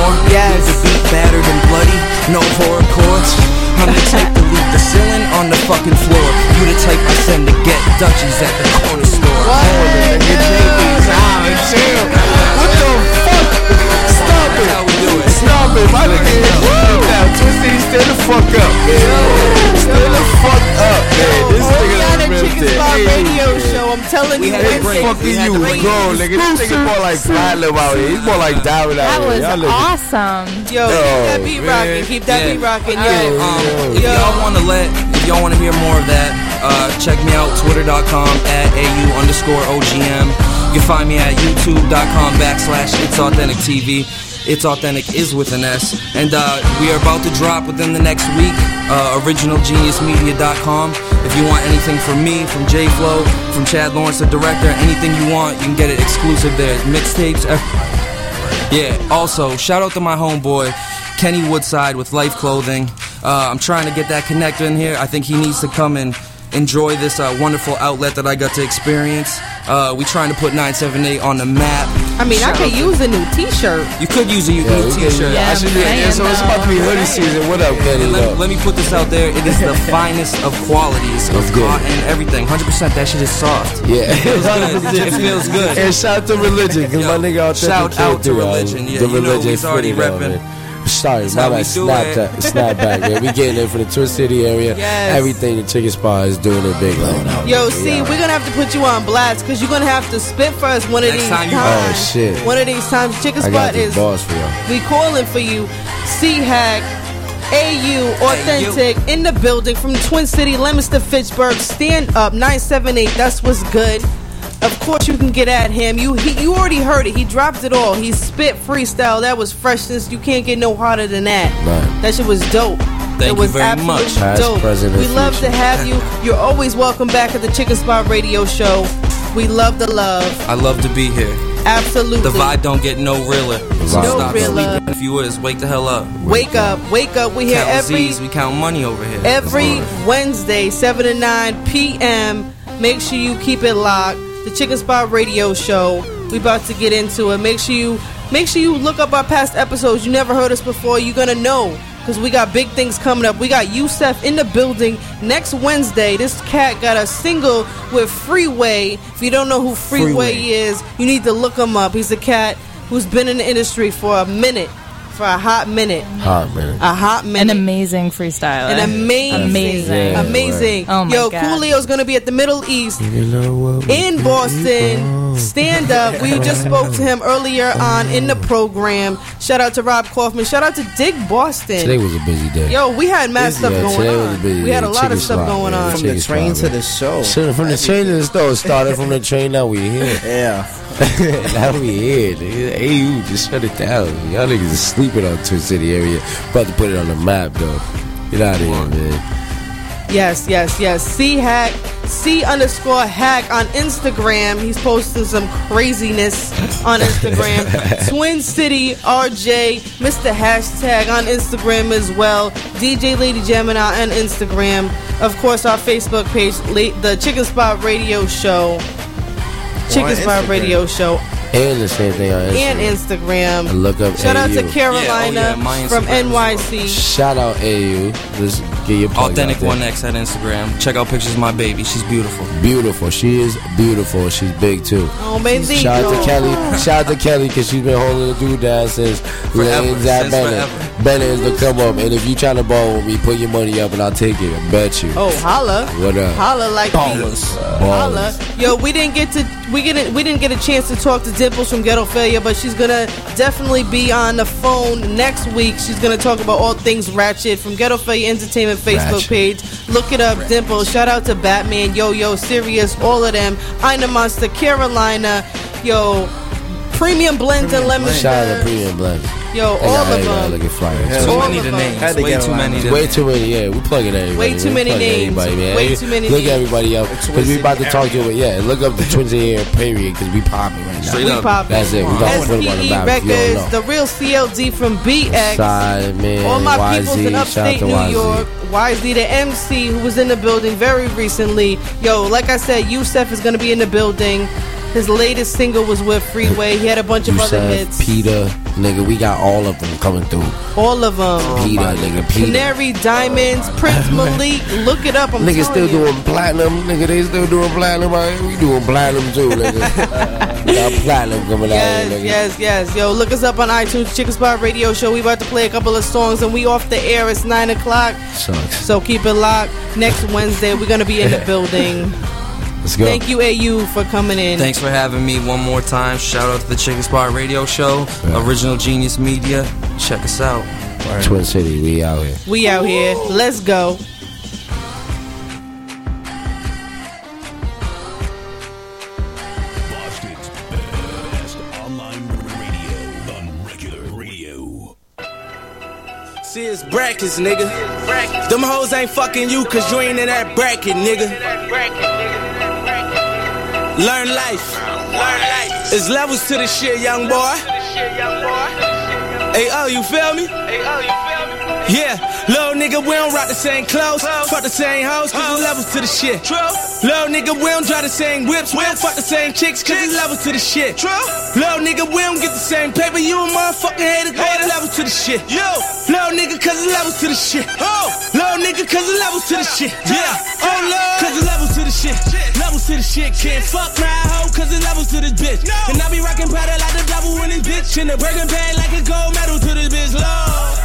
telling you, Wednesday. Fuck you, go, nigga. This nigga more like platinum out here. He's more like diamond out That was Y'all awesome. Yo, keep that beat rocking. Keep that beat rocking. Yo, Um, if y'all want to let, if y'all want to hear more of that, uh, check me out twitter.com at au underscore ogm. You can find me at youtube.com backslash it's authentic TV. It's authentic is with an S, and uh, we are about to drop within the next week. Uh, originalgeniusmedia.com. If you want anything from me, from J Flow, from Chad Lawrence, the director, anything you want, you can get it exclusive there. Mixtapes, yeah. Also, shout out to my homeboy Kenny Woodside with Life Clothing. Uh, I'm trying to get that connector in here. I think he needs to come and enjoy this uh, wonderful outlet that I got to experience. Uh, we trying to put 978 on the map. I mean, I could use a new T-shirt. You could use a new Yeah, T-shirt. Yeah, I should be- yeah, so it's about to be hoodie season. What up, Kenny? And Though? let, let me put this out there. It is the [laughs] finest of qualities of good. cotton, everything. 100% that shit is soft. Yeah. It feels good. [laughs] It feels good. And shout out to religion, because my nigga out there. Shout out to religion. Yeah, the you know religion he's already fitting, though, repping. Man. Sorry, That's my bad. Snap, it. snap back, man. We getting in for the Twin City area. [laughs] Yes. Everything the chicken spot is doing it big right now. Yo, see, we're gonna have to put you on blast because you're gonna have to spit for us one of Next these time times. Oh, shit. One of these times, Chicken I Spot got this is boss for y'all. we calling for you. C-Hack, AU, authentic in the building from Twin City, Leominster, Fitchburg. Stand up, 978. That's what's good. Of course, you can get at him. You he, you already heard it. He dropped it all. He spit freestyle. That was freshness. You can't get no hotter than that. Right. That shit was dope. Thank it you was very much. Past, dope. present, we love future. to have you. You're always welcome back at the Chicken Spot Radio Show. We love the love. I love to be here. Absolutely. The vibe don't get no realer. So No stop realer. sleeping. If you is, wake the hell up. Wake up, wake up. We here count every Z's, we count money over here. every Wednesday, 7 to 9 p.m. Make sure you keep it locked. The Chicken Spot Radio Show. We about to get into it. Make sure you make sure you look up our past episodes. You never heard us before. You're gonna know because we got big things coming up. We got Yusef in the building next Wednesday. This cat got a single with Freeway. If you don't know who Freeway, Freeway. is, you need to look him up. He's a cat who's been in the industry for a minute, for a hot minute, Hot, man. a hot minute. An amazing freestyler. An amazing, Amazing. Yeah, amazing. Oh my Yo, God. Coolio's gonna be at the Middle East You know what? in Boston. Stand up. We just spoke to him earlier on in the program. Shout out to Rob Kaufman. Shout out to Dick Boston. Today was a busy day. Yo, we had mad stuff Yeah, going today was a on. busy We had a day. lot of stuff spot, going man. on. From the train spot, to the show. Shit, from the train to the store. Started from the train, now we here. Yeah. [laughs] now we here. AU, just shut it down. Y'all niggas is sleeping on Twin City area. About to put it on the map, though. Get out of here, man. Yes, yes, yes. C-Hack, C underscore hack on Instagram. He's posting some craziness on Instagram. [laughs] Twin City RJ, Mr. Hashtag on Instagram as well. DJ Lady Gemini on Instagram. Of course, our Facebook page, the Chicken Spot Radio Show. Chicken Instagram. Radio Show And the same thing on Instagram. and Instagram. And look up Shout out to Carolina Yeah, oh yeah, from NYC. Shout out AU. Just get your plug Authentic out there. One X at Instagram. Check out pictures of my baby. She's beautiful. Beautiful. She is beautiful. She's big too. Oh, baby. Shout out to Kelly. Shout out to Kelly because she's been holding the dude down since Forever. Lane's Bennett. forever. Bennett is to come up. And if you trying to ball with me, put your money up and I'll take it. I bet you. Oh, holla. What up? Holla like Ballers. Holla. Yo, we didn't get to we didn't we didn't get a chance to talk to Dimples from Ghetto Failure, but she's gonna definitely be on the phone next week. She's gonna talk about all things Ratchet from Ghetto Failure Entertainment Facebook Ratchet. page. Look it up, Dimples. Shout out to Batman, Yo Yo, Sirius, all of them. Ina Monster, Carolina, yo, Premium Blends and Lemon. Shout out to Premium Blend. Yo, They all got of everybody them. looking fire. Too All many of to them. name. Had to Way too many to Way too many, yeah. We plugging everybody. Way too many names. Everybody, man. Way too many Look names. everybody up because we about to talk to you. Yeah, look up the [laughs] Twins here period because we popping right now. Straight We up. popping. That's it. We about to put them on the SPE map. you Records, know. the real CLD from BX. Side man, All my YZ, peoples in upstate New York. YZ, the MC, who was in the building very recently. Yo, like I said, Yusef is going to be in the building. His latest single was with Freeway. He had a bunch of You other said hits. Peter, nigga, we got all of them coming through. All of them. Peter, nigga, Peter. Canary Diamonds, Prince [laughs] Malik. Look it up. I'm telling still you. doing platinum, nigga. They still doing platinum. out here. We doing platinum too, nigga. [laughs] we got platinum coming out Yes, here, nigga. yes, yes. Yo, look us up on iTunes, Chicken Spot Radio Show. We about to play a couple of songs and we off the air. It's 9 o'clock. Sucks. So keep it locked. Next Wednesday, we're going to be in the [laughs] building. Let's go. Thank you, AU, for coming in. Thanks for having me one more time. Shout out to the Chicken Spot Radio Show, Original Genius Media. Check us out. Twin City, we out here. We out here. Let's go. Boston's best online radio, unregular radio. See, it's brackets, nigga. Them hoes ain't fucking you cause you ain't in that bracket, nigga. Learn life. Learn life. It's levels to the shit, young boy. Hey, oh, you feel me? Hey, oh, you feel me? Yeah, little nigga, we don't rock the same clothes, fuck the same hoes, cause it's levels to the shit. True. Little nigga, we don't drive the same whips, we don't fuck the same chicks, cause it's levels to the shit. True. Little nigga, we don't get the same paper, you a motherfucking hater, go the levels to the shit. Yo, little nigga, cause it's levels to the shit. Oh, little nigga, cause it's oh, levels to the shit. Yeah, oh lord, cause it's levels to the shit. Levels to the shit, can't fuck my hoe, cause it's levels to this bitch. And I be rocking powder like the devil in this bitch, and the breaking bag like a gold medal to this bitch, lord.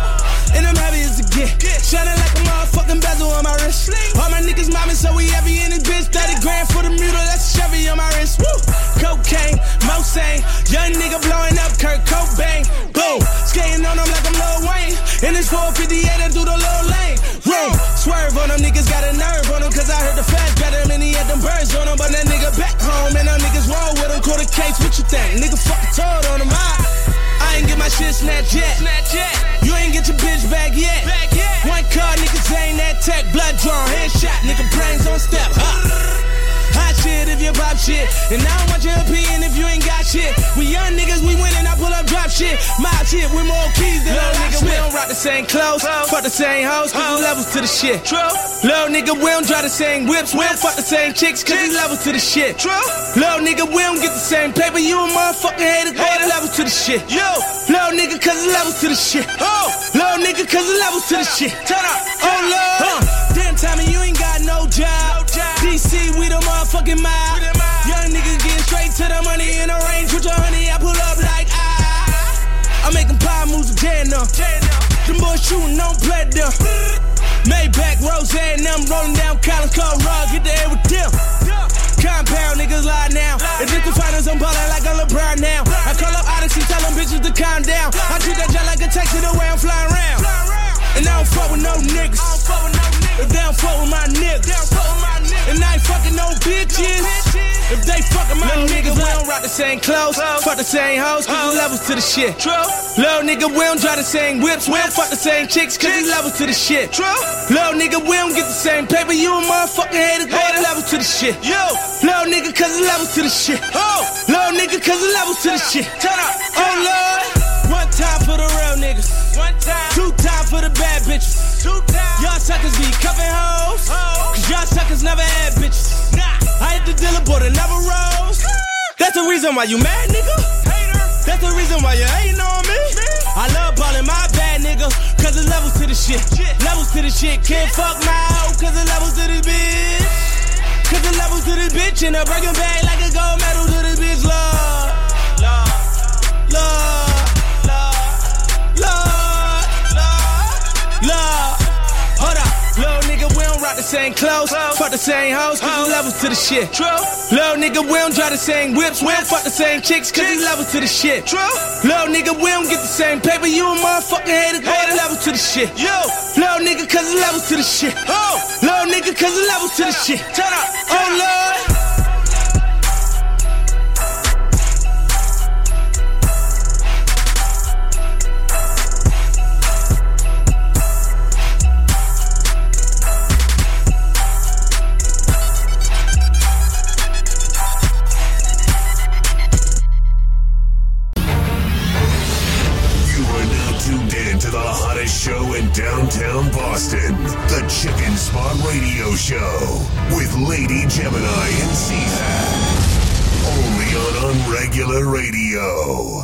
And I'm heavy as a get. Shining like a motherfucking bezel on my wrist. All my niggas mobbing, so we heavy in this bitch. 30 grand for the mule, that's Chevy on my wrist. Woo! Cocaine, Mosang. Young nigga blowing up Kurt Cobain. Boom! Skating on them like I'm Lil Wayne. In this 458, I do the low lane. Room! Swerve on them, niggas got a nerve on them, cause I heard the fast better than he had them birds on him. But that nigga back home, and them niggas roll with him. Quarter case, what you think? Nigga fucking told on him. I, my shit snatched yet. You ain't get your bitch back yet. One car, niggas ain't that tech. Blood drawn, headshot, nigga brains on step. Huh. Shit if you pop shit. And I don't want your opinion if you ain't got shit. We young niggas, we winning, I pull up drop shit. My shit with more keys than Little nigga, we don't rock the same clothes. Fuck the same hoes, cause it's levels to the shit. True. Little nigga, we don't drive the same whips. We don't fuck the same chicks, cause it's levels to the shit. True. Little nigga, we don't get the same paper. You a motherfucking hater, go the levels to the shit. Yo. Little nigga, cause it's levels to the shit. Oh. Little nigga, cause it's levels to the shit. Turn up. Oh, Lord. Huh. Damn, Tommy, you job. DC, we the motherfucking mob. Young nigga getting straight to the money in the range with your honey. I pull up like ah. I'm making pie moves with Jan up. Them boys shooting on them. Maybach, Rose, and them rolling down Collins Cove Rock. Get the air with them. Compound niggas lie now. If it's the finals, I'm ballin' like I'm LeBron now. I call up Odyssey, tell them bitches to calm down. I treat that jet like a taxi the way I'm flying around. And I don't fuck with no niggas. If they don't fuck with my niggas. And I ain't fucking no bitches. If they fucking my niggas, we don't rock the same clothes. Fuck the same hoes, cause it's levels to the shit. True. Little nigga, we don't drive the same whips. We don't fuck the same chicks, cause it's levels to the shit. True. Little nigga, we don't get the same paper. You a motherfucking hater, go the levels to the shit. Yo, little nigga, cause it's levels to the shit. Oh, little nigga, cause it's levels to the shit. Turn up. Oh, Lord. One time for the real niggas. Time. Two time for the bad bitches. Two time. Y'all suckers be cuffing hoes. Cause y'all suckers never had bitches. Nah. I hit the dealer, it never rose. [laughs] That's the reason why you mad, nigga. That's the reason why you hating on me. I love ballin' my bad nigga. Cause it levels to the shit. Levels to the shit. Can't fuck my hoe. Cause it levels to this bitch. Cause it levels to this bitch. And a breaking bag like a gold medal to this bitch. Love. Love. Love. Lord, hold up. Little nigga, we don't rock the same clothes. Fuck the same hoes, cause it's levels to the shit. True. Little nigga, we don't drive the same whips. We don't fuck the same chicks, cause it's levels to the shit. True. Little nigga, we don't get the same paper. You a motherfucking hater, go the levels to the shit. Yo. Little nigga, cause it's levels to the shit. Oh. Little nigga, cause it's levels to the shit. Turn up. Oh, Lord. Downtown Boston, the Chicken Spot Radio Show with Lady Gemini and C-Hack. Only on Unregular Radio.